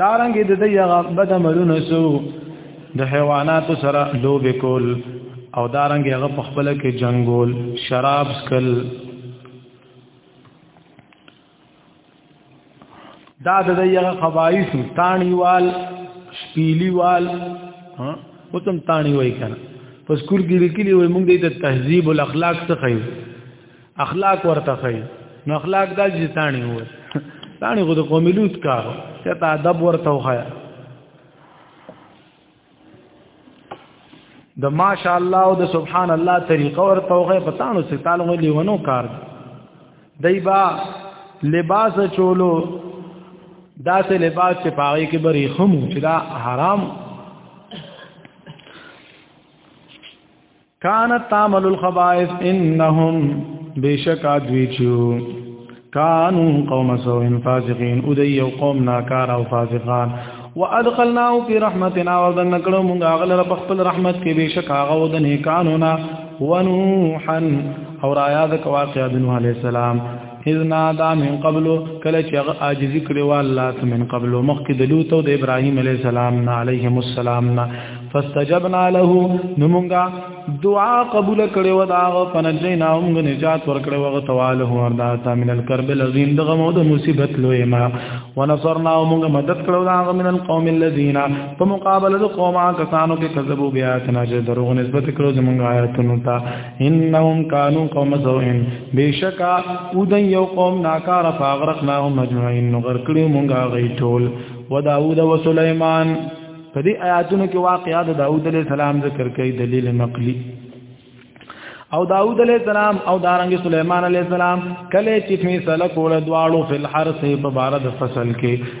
Speaker 2: دارنګ د دې هغه بد عملونه سو د حیوانات سره لوب کول او دارنګ هغه په خپل کې جنگول شراب سکل دا د دې هغه خبایس تانیوال شپیلیوال ها وتم تانی وای کنه پس کور کې لیکلي وای موږ د تهذیب الاخلاق څخه یو اخلاق ورته خي نو اخلاق دا چې تانی هو تانی غو د قومي لوت کار ته تا ادب ورته وخایا د ماشاء الله او د سبحان الله طریقه ورته وخه پتانو سي تعالی لیونو کار دایبا لباس چولو دا سه لباس چې پاره کې بری خمو چې دا حرام کانت تعمل الخبائث انهم بشکا دوی چو کانو قوم سو ان فاسقین او دی یو قوم ناکار او فاسقان وادخلناه فی رحمتنا وذن نکړو مونږ هغه لره په خپل رحمت کې بشک هغه ود نه قانونا ونوحا اور آیات کواقع د نوح علی السلام اذ نادا من قبل کله چې هغه عاجزي کړې و الله ته من قبل مخکې د لوط او د ابراهيم عليه السلام نه عليهم السلام نه فاستجبنا له نمونګه دعا قبول کړې و دا غو فنجینا هم نجات ورکړې و غتواله ورداتا من الكرب الذين دغمو د مصیبت لوی ما ونصرنا هم مدد کړو دا غو من القوم الذين په مقابله د قومه کسانو کې کذبوا بیاتنا چې دروغ نسبت کړو زمونږ آیاتونو ته انهم كانوا قوم سوء بشکا ودن یو قوم ناکار فاغرقناهم اجمعين نغرقلو مونږه غي ټول وداود وسليمان په دې آیاتونو کې واقعات داوود علیه السلام ذکر کوي دلیل نقلی او داوود علیہ السلام او دارنګ سليمان علیہ السلام کله چې فیصله کوله دواړو فل حرث په بار د فصل کې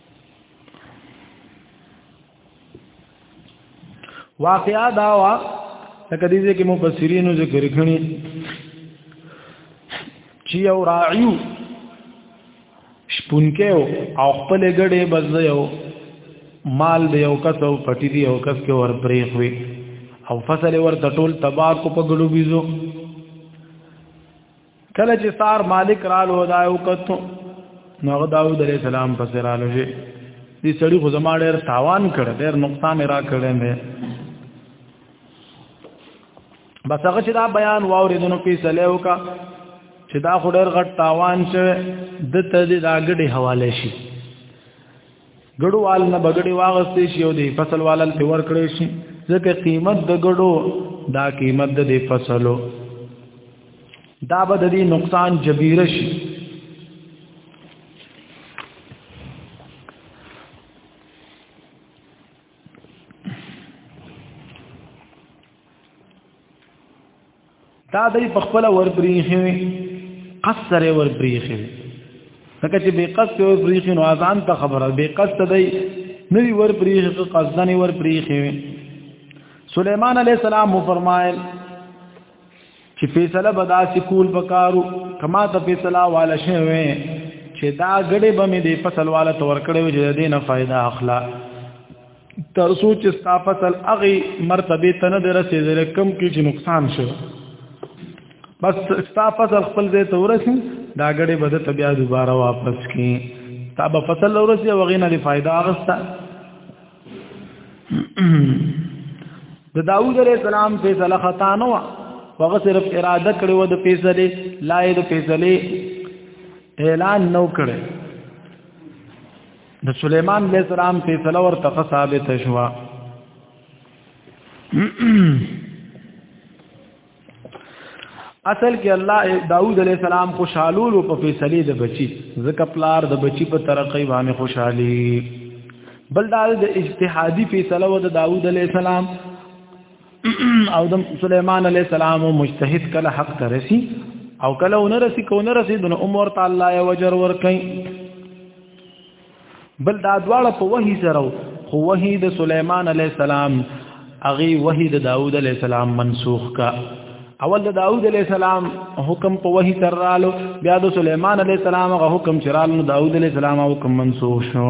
Speaker 2: واقعا دا وا لکه دې کې مفسرینو ذکر کړی چې یو راعیو شپونکو او خپل ګډې بزیو مال دی او کس او پټی دی او کس کې ور پرېخ وي او فصل ور ټول تباہ کو په ګلو بيزو کله چې سار مالک رالو دا یو کتو نو هغه داوود علیه السلام پسې رالو شي دې سړي خو زما ډېر تاوان کړ ډېر نقصان را کړی مې بس هغه چې دا بیان واورېدنو په سلې وکا چې دا خو ډېر غټ تاوان شوی د ته دې دا ګډي حواله شي ګړو وال نه بغړی واغستې شي او دې فصل والل ته ور کړې شي ځکه قیمت د ګړو دا قیمت د دې فصلو دا به د دې نقصان جبیر شي دا دای په خپل وربريخي قصر وربريخي ځکه چې به قصد وربريخي نو اذان ته خبره به قصد دی نوی وربريخي قصدنی وربريخي سليمان عليه السلام فرمایل چې فیصله به داسې کول پکارو کما ته فیصله والا شوی چې دا غړې به مې د فصل والا تور کړې وي چې دینه فائدہ اخلا تر څو چې ستافت الاغي مرتبه ته نه درسېدل کم کې چې نقصان شو بس ستافت خپل دې ته ورسې دا غړې بده تبیا دوباره واپس کې تا به فصل ورسې وغینه دی فائدہ اغستا د داوود علیہ السلام فیصله خطا نه و هغه صرف اراده کړې و د فیصله لای د فیصله اعلان نو کړې د سليمان عليه السلام فیصله ورته ثابت شو اصل کې الله داوود عليه السلام خوشحالولو په فیصله د بچي زکه پلار د بچي په ترقې باندې خوشحالي بل دا د اجتهادي فیصله و د داوود عليه السلام او د سليمان عليه السلام مجتهد کله حق ترسي او کله ونرسي کو نرسي د عمر تعالی وجر ور کوي بل دا دواړه په وحي سره خو وحي د سليمان عليه السلام اغي وحي د داوود عليه السلام منسوخ کا اول د داوود عليه السلام حکم په وحي سره رالو بیا د سليمان عليه السلام غو حکم چرال نو داوود عليه السلام حکم منسوخ شو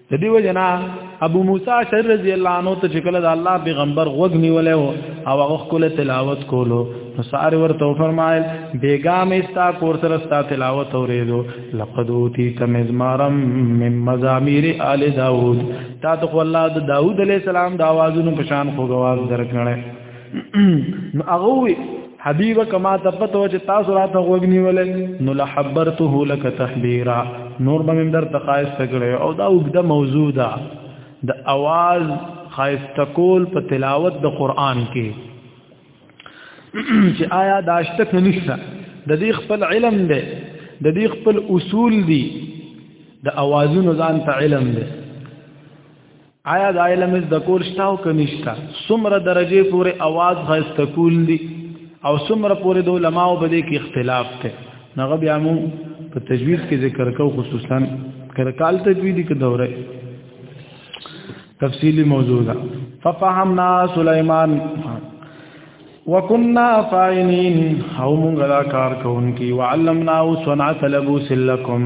Speaker 2: د دې وجنا ابو موسی شر رضی الله عنه ته چې کله د الله پیغمبر غوږ نیولې و او هغه خپل تلاوت کولو نو سار ورته فرمایل بیګام استا کور سره استا تلاوت اوریدو لقد اوتی تمزمارم من مزامیر آل داوود تا ته الله د داوود علی السلام د आवाजونو په شان خو غواز درکړل نو هغه وی حبیب کما تپتو چې تاسو راته وګنی ولې نو لحبرته لك تحبیرا نور به مندر تخایس کړي او دا وګده موضوع ده د اواز خایس تکول په تلاوت د قران کې چې آیا داشته نشته د دې خپل علم دی د دې خپل اصول دي د اوازونو ځان ته علم دی آیا د علم زده کول شته او که نشته څومره درجې پورې اواز غیسته کول دي او څومره پورې د علماو په دې کې اختلاف دی هغه بیا مو په تجوید کې ذکر کو خصوصا کله کال تجویدی کې دوره تفصیلی موضوع ده ففهمنا سليمان وكنا فاعلين او موږ دا کار کوونکی وعلمنا صنعت لبوس لكم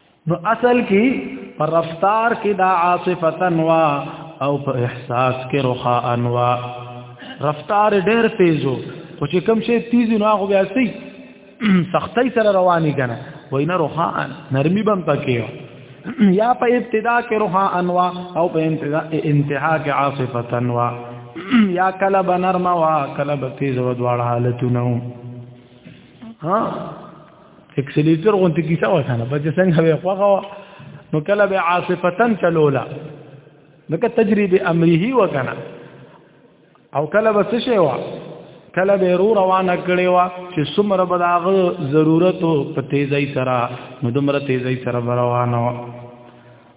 Speaker 2: نو اصل کې پر رفتار کې دا عاصفتن وا او په احساس کې رخا انوا رفتار ډېر تیزو او چې کم شي تیز نو هغه بیا سي سختي سره رواني کنه وینا رخا نرمي بم پکې یا په ابتدا کې رخا انوا او په انتها انتها کې عاصفتن وا یا کله بنرما وا کله تیز و دواړه حالتونه ها اکسلیټر غونته کیسه وکنه بچ څنګه وي خوغه نو کله به عاصفتن چلولا دغه تجربه امره وکنه او کله به څه شي وا کله به رو روانه کړي وا چې څومره به داغه ضرورت په تیزی سره نو دمر تیزی سره روانه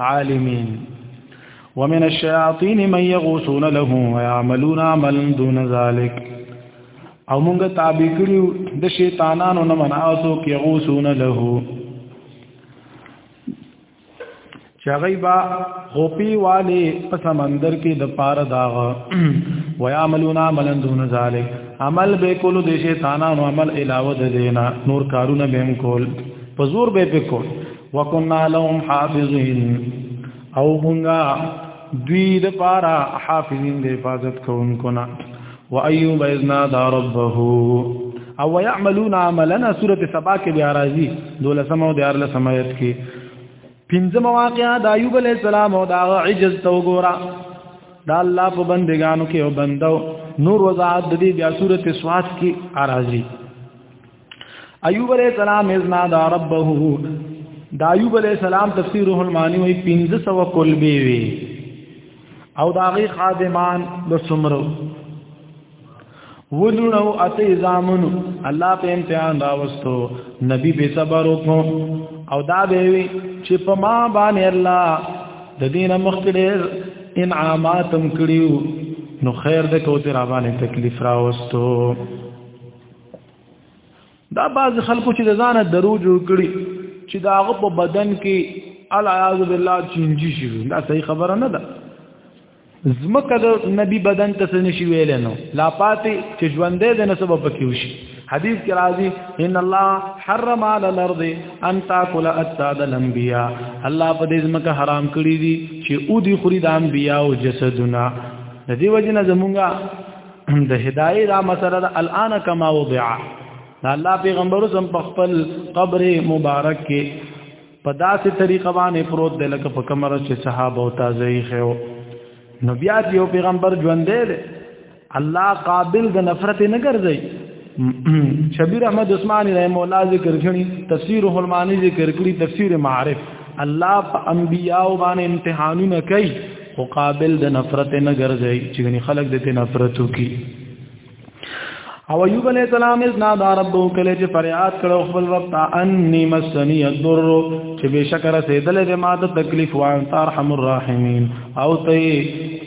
Speaker 2: عالمين ومن الشياطين من يغوصون له ويعملون عملا دون ذلك او مونږه تابع کړیو د شیطانانو نه مناسو کې غوسون له چغی با خوپی والی په سمندر کې د پار داغ و یعملون عملا دون ذلک عمل به کولو د شیطانانو عمل علاوه د دینا نور کارونه به کول په زور به په کول وکنا لهم حافظین او مونږه دوی د پارا حافظین د حفاظت کوونکو نه و ایوب اذ نادى ربه او يعملون عملنا سوره سبا کې بیا راځي دولسم او دیار لسم آیت کې پنځم واقعا د ایوب علی السلام او د عجز تو ګورا دا الله په بندگانو کې او بندو نور وضاحت د دې بیا سوره سواد کې راځي ایوب علیہ السلام ازنا دا ربه دا ایوب علیہ السلام تفسیر روح المانی وی 1500 کلبی وی او دا غی خادمان د سمرو ولونو اته زامن الله په امتحان راوستو نبی به صبر وکړو او دا به وی چې په ما باندې الله د دینه مختلف انعاماتم کړیو نو خیر د کوته را باندې تکلیف راوستو دا بعض خلکو چې د ځانه درو جوړ کړي چې دا هغه په بدن کې العیاذ بالله چینجی شي دا صحیح خبره نه ده زمکه د نبی بدن ته څه نشي ویل نو لا پاتې چې ژوندې د نسب په کې وشي حدیث کې راځي ان الله حرم على الارض ان تاكل اجساد الانبياء الله په دې زمکه حرام کړی دي چې او دي خوري د انبياء او جسدونه د دې وجنه زمونږه د هدايه دا مسله ده الان کما وضع دا الله پیغمبر سم په خپل قبر مبارک کې په داسې طریقه باندې پروت دی لکه په کمر چې صحابه او تازه یې خو نو بیا یو پیغمبر ژوند دی الله قابل د نفرت نه ګرځي شبیر احمد عثماني رحم الله ذکر کړي تفسیر هلمانی ذکر کړي تفسیر معارف الله په انبیاء باندې امتحانونه کوي او قابل د نفرت نه ګرځي چې غني خلق د ته نفرت وکي او ایوب علیہ السلام از نادا ربو کله چې فریاد کړو خپل رب ته انی مسنی الضر چې بشکره سیدل د ماده تکلیف وان ترحم الراحمین او ته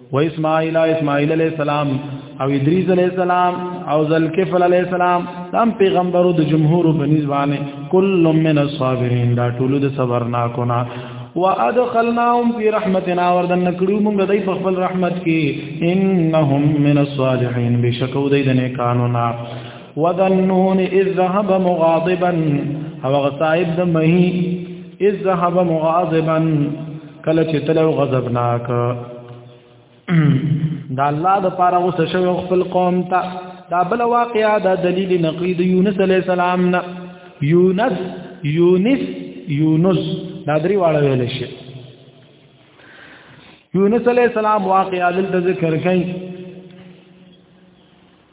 Speaker 2: و اسماعیل اسماعیل علیہ السلام او ادریس علیہ السلام او ذلکفل علیہ السلام تم پیغمبرو د جمهور بنیز باندې کل من الصابرین دا ټول د صبر نا کنا وادخلناهم فی رحمتنا وردن کړو موږ دای په خپل رحمت کې انهم من الصالحین بشکو دای د نیکانو نا وذنون اذ ذهب مغاضبا او غصائب د مهی اذ ذهب مغاضبا کله چې تلو غضبناک دا الله د پاره غوسه شوی خپل قوم ته دا بل واقعا دا دلیل نقلی د یونس علی السلام نه یونس یونس یونس دا درې واړه ویل شي یونس علی السلام واقعا د ذکر کوي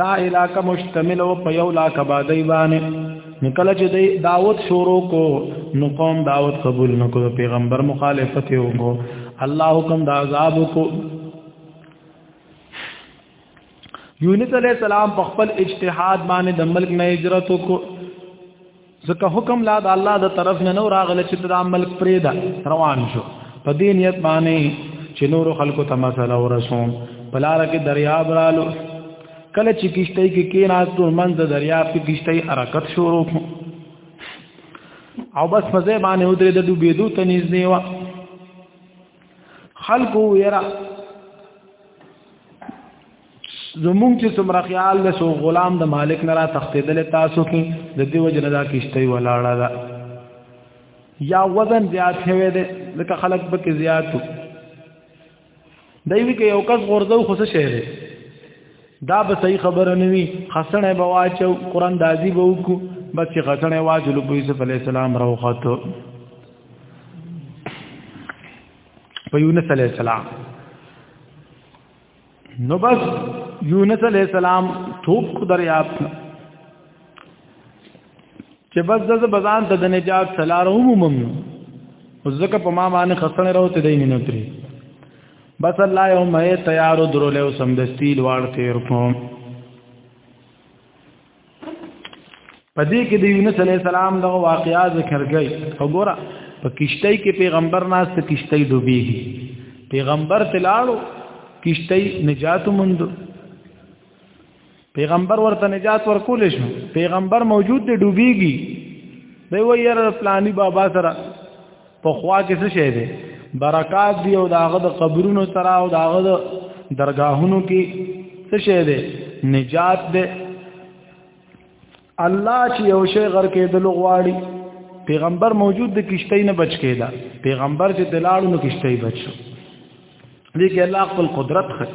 Speaker 2: دا علاقه مشتمل او په یو لاکه باندې باندې نو کله چې دی دعوت شروع کو نو قوم دعوت قبول نکو پیغمبر مخالفت وکړو الله حکم دا عذاب کو یونس علیہ السلام په خپل اجتهاد باندې د ملک نه هجرت وکړو ځکه حکم لا د الله د طرف نه نو راغله چې دا ملک پرېدا روان شو په دې نیت باندې چې نور خلکو ته مسله ورسوم په لار کې دریاب رالو کله چې کشته کې کې ناز تر منځ د دریاب کې کشته حرکت شروع کړ او بس فزه باندې ودرې د ډوبېدو ته نږدې و خلکو یرا زمونږ چې څومره خیال د سو غلام د مالک نه را تختیدل تاسو کې د دې وجه نه دا کیشته ولاړه ده یا وزن زیات شوی دی لکه خلک به کې زیات دی وی کې یو کس غورځو خو څه شی دی دا به صحیح خبره نه وي خسنه به واچو قران دازي به وکړو بس چې خسنه واچو لوی یوسف علی السلام راوخته په یونس علی السلام نو بس یونس علیہ السلام ټوپ کو دریاب چې بس د بزان ته د نجات سلار عمومم ځکه په ما باندې خسن راوته دی نه نتري بس الله یو مې تیار درو له سم د سټیل واړ تیر کوم په دې کې د یونس علی السلام د واقعیا ذکر گئی وګوره په کشتۍ کې پیغمبر ناس ته کشتۍ ډوبېږي پیغمبر تلاړو کشتۍ نجات مند پیغمبر ورته نجات ورکول شو پیغمبر موجود دی ډوبېږي دی وایره پلانی بابا سره په خوا کې څه شی دی برکات دی او داغه د قبرونو سره او داغه د درگاهونو کې څه شی دی نجات دی الله چې یو شی غر کې د لغواړي پیغمبر موجود د کشته نه بچ کېدا پیغمبر چې دلاړو نو کشته بچ شو دې کې الله خپل قدرت خط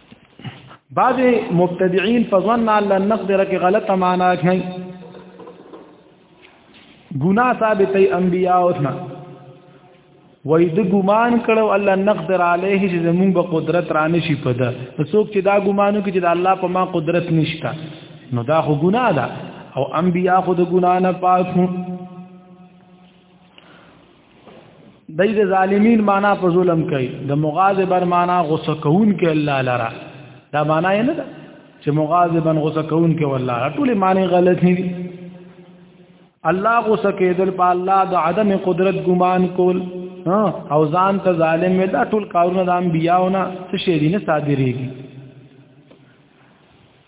Speaker 2: بعض مبتدعين فظن على النقدر کې غلطه معنا کوي ګنا ثابتې انبیاء اوسنا وای د ګمان کړو الله نقدر عليه چې زمونږ په قدرت رانه شي پد څوک چې دا ګمانو کې چې الله په ما قدرت نشته نو دا خو ګنا ده او انبیاء خو د ګنا نه پاک دای د ظالمین معنا په ظلم کوي د مغاظبن معنا غصه کون کې الله لرا دا معنا یې نه ده چې مغاظبن غصه کون کې والله ټول معنی غلط دي الله غصه کېدل په الله د عدم قدرت ګمان کول او ځان ته ظالم دا ټول کارونه د انبیاونه څه شي دي نه صادرېږي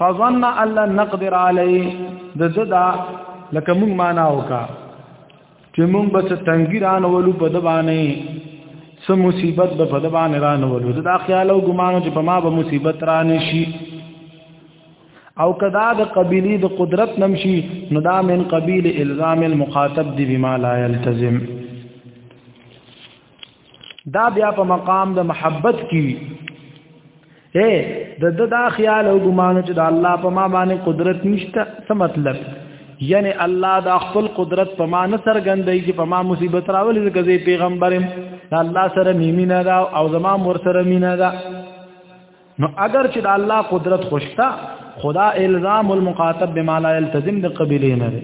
Speaker 2: فظن الله نقدر علی د ددا لکه مونږ معنا وکا چې مونږ به تنګی رانولو په د باندې سم مصیبت به په د باندې رانولو دا خیال او ګمان چې په ما به مصیبت رانه شي او کدا د قبیلی د قدرت نمشي نو دا من قبیل الزام المخاطب دی بما لا يلتزم دا بیا په مقام د محبت کی وی اے د د دا خیال او ګمان چې د الله په ما باندې قدرت نشته څه مطلب یعنی الله د خپل قدرت په ما نه سرګندای چې په ما مصیبت راولي ځکه پیغمبرم الله سره میمینه دا او زما مور سره مینه دا نو اگر چې د الله قدرت خوشتا خدا الزام المخاطب بما لا يلتزم د قبيله نه دی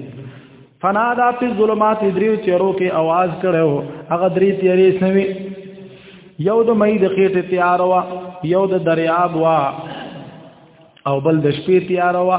Speaker 2: فنادا فی الظلمات دریو تیرو کې आवाज کړو هغه دری تیری سوي یو د مې د خېټه تیار وا یو د دریاب وا او بل د شپې تیار وا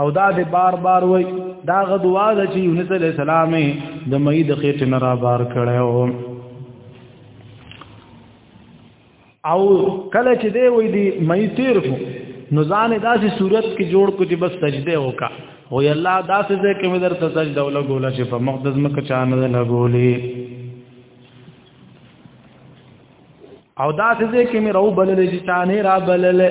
Speaker 2: او دا د بار بار وای دا غدوا د چې یونس علی السلام د مې د خېټ نه را بار کړو او کله چې دی وای دی مې تیر شو نو ځان داسې صورت کې جوړ کو چې بس سجده وکا او الله داسې دې کې مدر ته سجده ولګولا چې په مقدس مکه چانه لګولې او داسې دې کې مې رو بللې چې چانه را بللې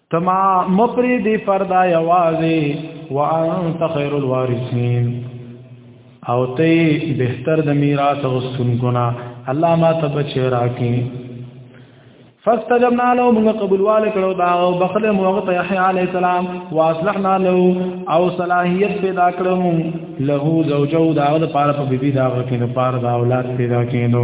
Speaker 2: تما مپری دی فردا یوازی وانت خیر الوارثین او تی بهتر د میراث غسن کنا الله ما ته بچی راکی فاستجبنا له من قبول والک لو دا او بخل موقت یحیی علی السلام واصلحنا له او صلاحیت پیدا کړو له زوجو دا د پاره په بیبي دا غکینو پاره دا اولاد پیدا کینو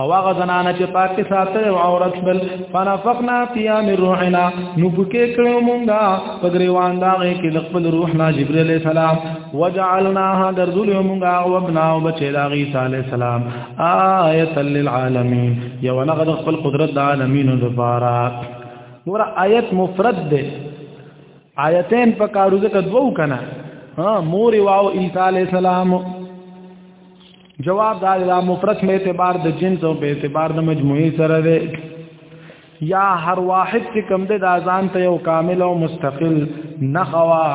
Speaker 2: او هغه زنانه چې پاکه ساتل او عورت بل فنفقنا فيها من روحنا نو پکې کړو مونږه په غریوان دا کې د خپل روح نه جبرئیل علیہ السلام وجعلناها درذل مونږه او ابنا او بچی دا عیسی علیہ السلام آیت للعالمین یو نغد خپل قدرت د عالمین لپاره ګور آیت مفرد ده آیتین په کارو ځکه دوو کنه ها مور او عیسی علیہ السلام جواب دا دا مفرد په اعتبار د جنس او په اعتبار د مجموعي سره دی یا هر واحد چې کوم د اذان ته یو کامل او مستقل نخوا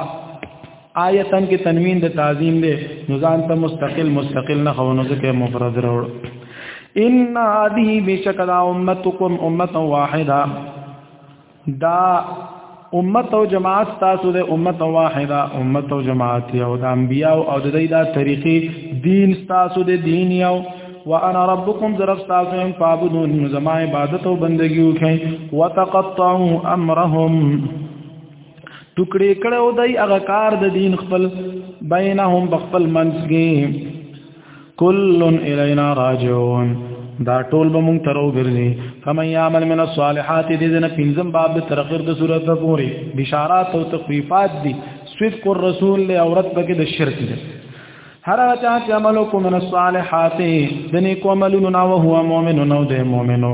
Speaker 2: آیتن کې تنوین د تعظیم دی نو ځان ته مستقل مستقل نخوا نو ځکه مفرد راوړ ان هذه بشکل امتکم امه واحده دا امت او جماعت تاسو د امت واحده امت او جماعت یو د انبیا او د دې دا طریقې دین تاسو د دین یو وانا ربکم ضرب تاسو هم فعبدون زما عبادت او بندگی وکړئ وتقطعوا امرهم ټوکړې کړه او دای هغه کار د دین خپل بینهم بخپل منځګي کل الینا راجعون دا ټول به مونږ تر وګرځي فمن يعمل من الصالحات دې دنه پنځم باب د ترخير د صورت پورې بشارات او تخفيفات دي صدق الرسول له عورت بګه د شرک دي هر چا چې عملو کو من الصالحات دنه کو عملونه او هو مؤمن نو دې مؤمنو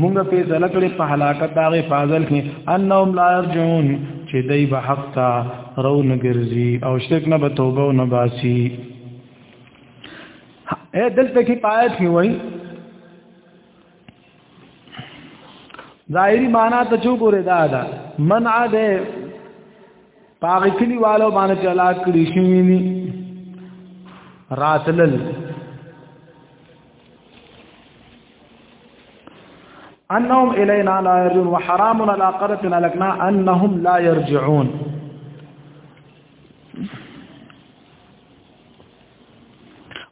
Speaker 2: مونږ په ځل کړي په هلاکت دا غي فاضل کې انهم لا يرجون چې دای به حق تا رو نه ګرځي او شرک نه به توبه او نه باسي اے دلته کې پایت کې وای ظاهری معنا ته چو ګوره دا دا منع ده پاغی کلی والو باندې چلا کړی شوی ني راتلل انهم الینا لا يرجعون وحرام على قريه لكنا انهم لا يرجعون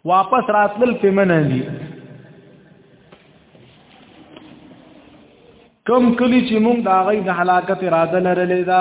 Speaker 2: واپس راتل په منه دي کم کلی چې مونږ دا غي د هلاکت اراده لرلې ده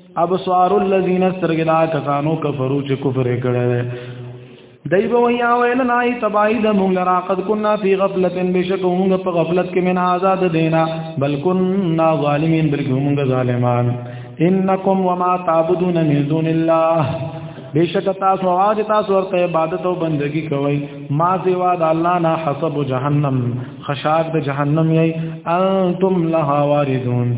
Speaker 2: ابصار الذين استرجدا کسانو کفرو چې کفر کړي دای په ویا ویل نه ای تبای د موږ لرا قد كنا في غفله بشک موږ په غفلت کې من آزاد دینا بل كنا ظالمين بل موږ ظالمان انکم وما تعبدون من دون الله بشک تاسو आवाज تاسو ورته عبادت او بندگی کوي ما سوا د الله نه حسب جهنم خشاک د جهنم یی انتم لها واردون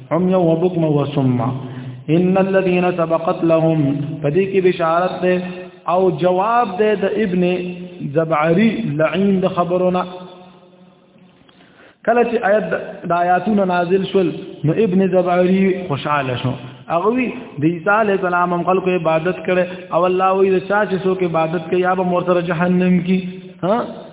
Speaker 2: هم یو وبکم وسمع ان الذين سبقت لهم پدې کې بشارت ده او جواب ده د ابن زبعری لعین د خبرونه کله چې آیات د آیاتونو نازل شول نو ابن زبعری خوشاله شو هغه وی د عیسی علی السلام هم خلکو عبادت کړي او الله وی د چا چې څوک عبادت کوي یا به مور سره جهنم کی ها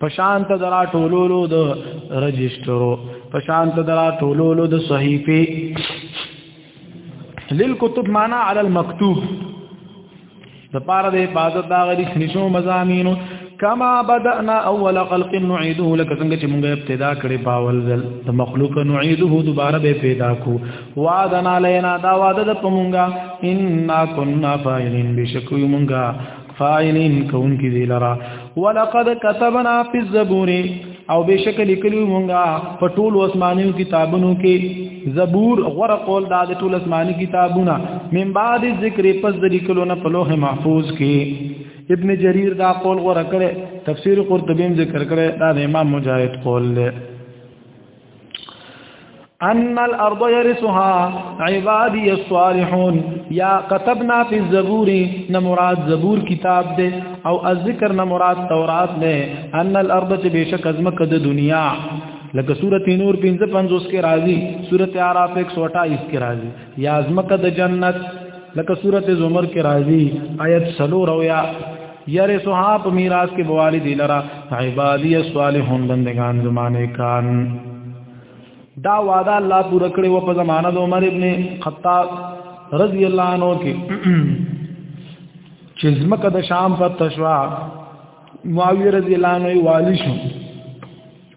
Speaker 2: پشانت درا ټولولو د رجسترو پشانت درا ټولولو د صحیفه للکتب معنا علی المکتوب د پاره د حفاظت دا غلی شنو مزامینو کما بدأنا اول خلق نعيده لکه څنګه چې موږ ابتدا کړې باول ځل د مخلوق نعيده دوباره به پیدا کو وعدنا لنا دا وعده د پمونګه ان كنا فاعلين بشکو مونږه فاعلین کون کی دی لرا ولقد كتبنا فی الزبور او بشک لیکلو مونږه په ټول اسماني کتابونو کې زبور غره قول دا د ټول اسماني کتابونه من بعد ذکر پس د لیکلو نه په لوح محفوظ کې ابن جریر دا قول غره کړي تفسیر قرطبی ذکر کړي دا د امام مجاهد قول له ان الارض يرثها عبادي الصالحون يا كتبنا في الزبور نمراد زبور کتاب دے او الذکر نمراد تورات دے ان الارض چې بشک ازمه کد دنیا لکه سورۃ نور 55 کې راځي سورۃ اعراف 128 کې راځي یا ازمه کد جنت لکه سورۃ زمر کې راځي آیت 3 او یا یاره سوها په میراث کې بوالي دی لرا عبادی الصالحون بندگان زمانه کان دا وعده الله پوره کړی و په زمانه د عمر ابن خطاب رضی الله عنه کې چې زمکه د شام په تشوا معاویه رضی الله عنه والی شو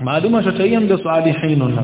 Speaker 2: معلومه شته یم د صالحین نه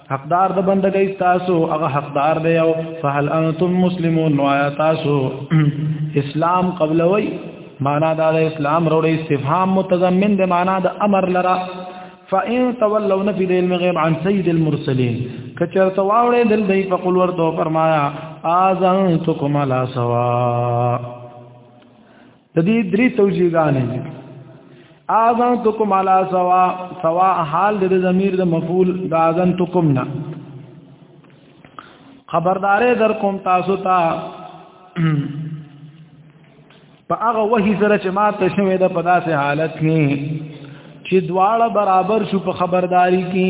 Speaker 2: حقدار د بندګۍ تاسو هغه حقدار دی او فهل انتم مسلمون نو آیا تاسو اسلام قبلوي معنا دا د اسلام وروړي استفهام متضمن د معنا د امر لرا فإن تولوا نفي د علم غيب عن سيد المرسلين کچر تواوړې دل دی په قول ورته فرمایا اذنتکم لا سوا د دې درې توجیهګانې دي اذن تکم علی سوا سوا حال د ضمیر د مفعول د اذن تکم نه خبردارې در کوم تاسو ته په هغه وحی سره چې ما ته شوې ده په داسې حالت کې چې دواړه برابر شو په خبرداري کې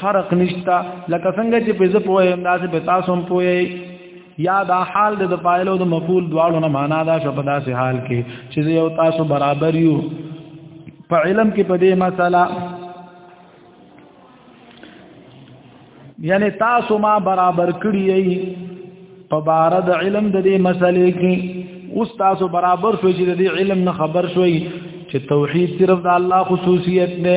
Speaker 2: فرق نشتا لکه څنګه چې په زپو یم داسې په تاسو هم پوي یا دا حال د فاعل او د مفعول دواړو نه معنا دا شو په داسې حال کې چې یو تاسو برابر یو په علم کې په دې مسله یعنی تاسو ما برابر کړی یی په بار د علم د دې مسلې کې اوس تاسو برابر شوي چې د دې علم نه خبر شوي چې توحید صرف د الله خصوصیت نه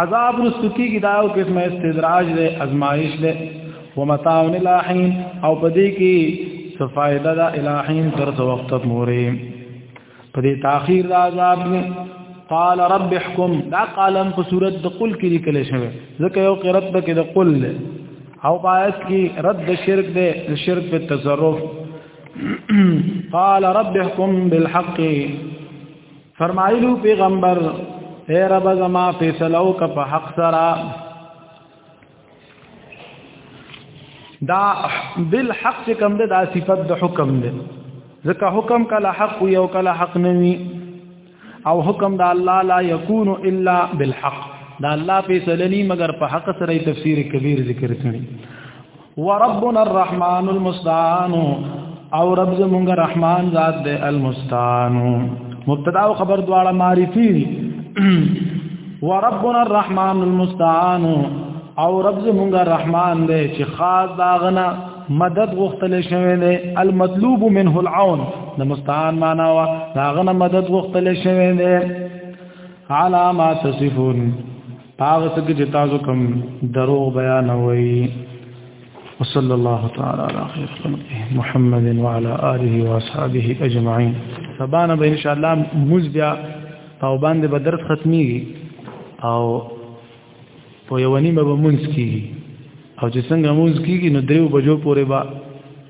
Speaker 2: عذاب رستو کیږي دا یو قسمه استدراج دی ازمایش دی ومتاون الاحین او پدې کې صفایده دا الاحین تر څو وخت پورې پدې تاخير دا عذاب نه قال رب احكم دا قالم په صورت د قل کې لیکل شوی ځکه یو قرات به کې د قل او باعث کې رد شرک دی شرک په تصرف قال رب احكم بالحق فرمایلو پیغمبر اے رب زما فیصلو کا په حق سرا دا بالحق کوم ده دا صفت د حکم ده ځکه حکم کله حق یو کله حق نوي او حکم د الله لا یکون الا بالحق دا الله فیصله ني مگر په حق سره تفسیر کبیر ذکر کړي وربنا الرحمن المستعان او رب زمونږ رحمان ذات دې المستعان مبتدا او خبر دواړه معرفي وربنا الرحمن المستعان او رب زمونږ رحمان دې چې خاص داغنا مدد غختل شوی دی المطلوب منه العون د مستعان معنا وا داغنا مدد غختل شوی دی علامات صفون پاغه څخه چې تاسو کوم دروغ بیان وای وصلى الله تعالى على خير خلقه محمد وعلى آله وأصحابه أجمعين سبانا به إن شاء الله موز بیا او باندې به درس ختمي او په یو نیمه به مونږ کیږي او چې څنګه مونږ کیږي نو دریو بجو پورې به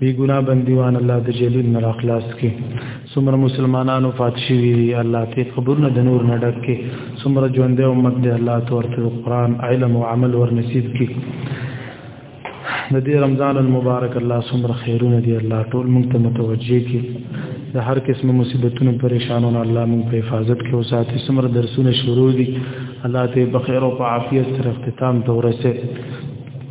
Speaker 2: بی ګنا بندیوان الله د جلیل نه راخلاص کړي څومره مسلمانانو فات شوي دي الله ته قبرونه د نور نه ډک کړي څومره ژوند دی امت دی الله ته ورته قرآن علم او عمل ور نصیب کړي د دې رمضان المبارک الله څومره خیرونه دي الله ټول موږ ته متوجه کړي د هر قسم مصیبتونو پریشانونو الله موږ په حفاظت کې وساتي څومره درسونه شروع دي الله ته بخیر او په عافیت سره اختتام ته ورسه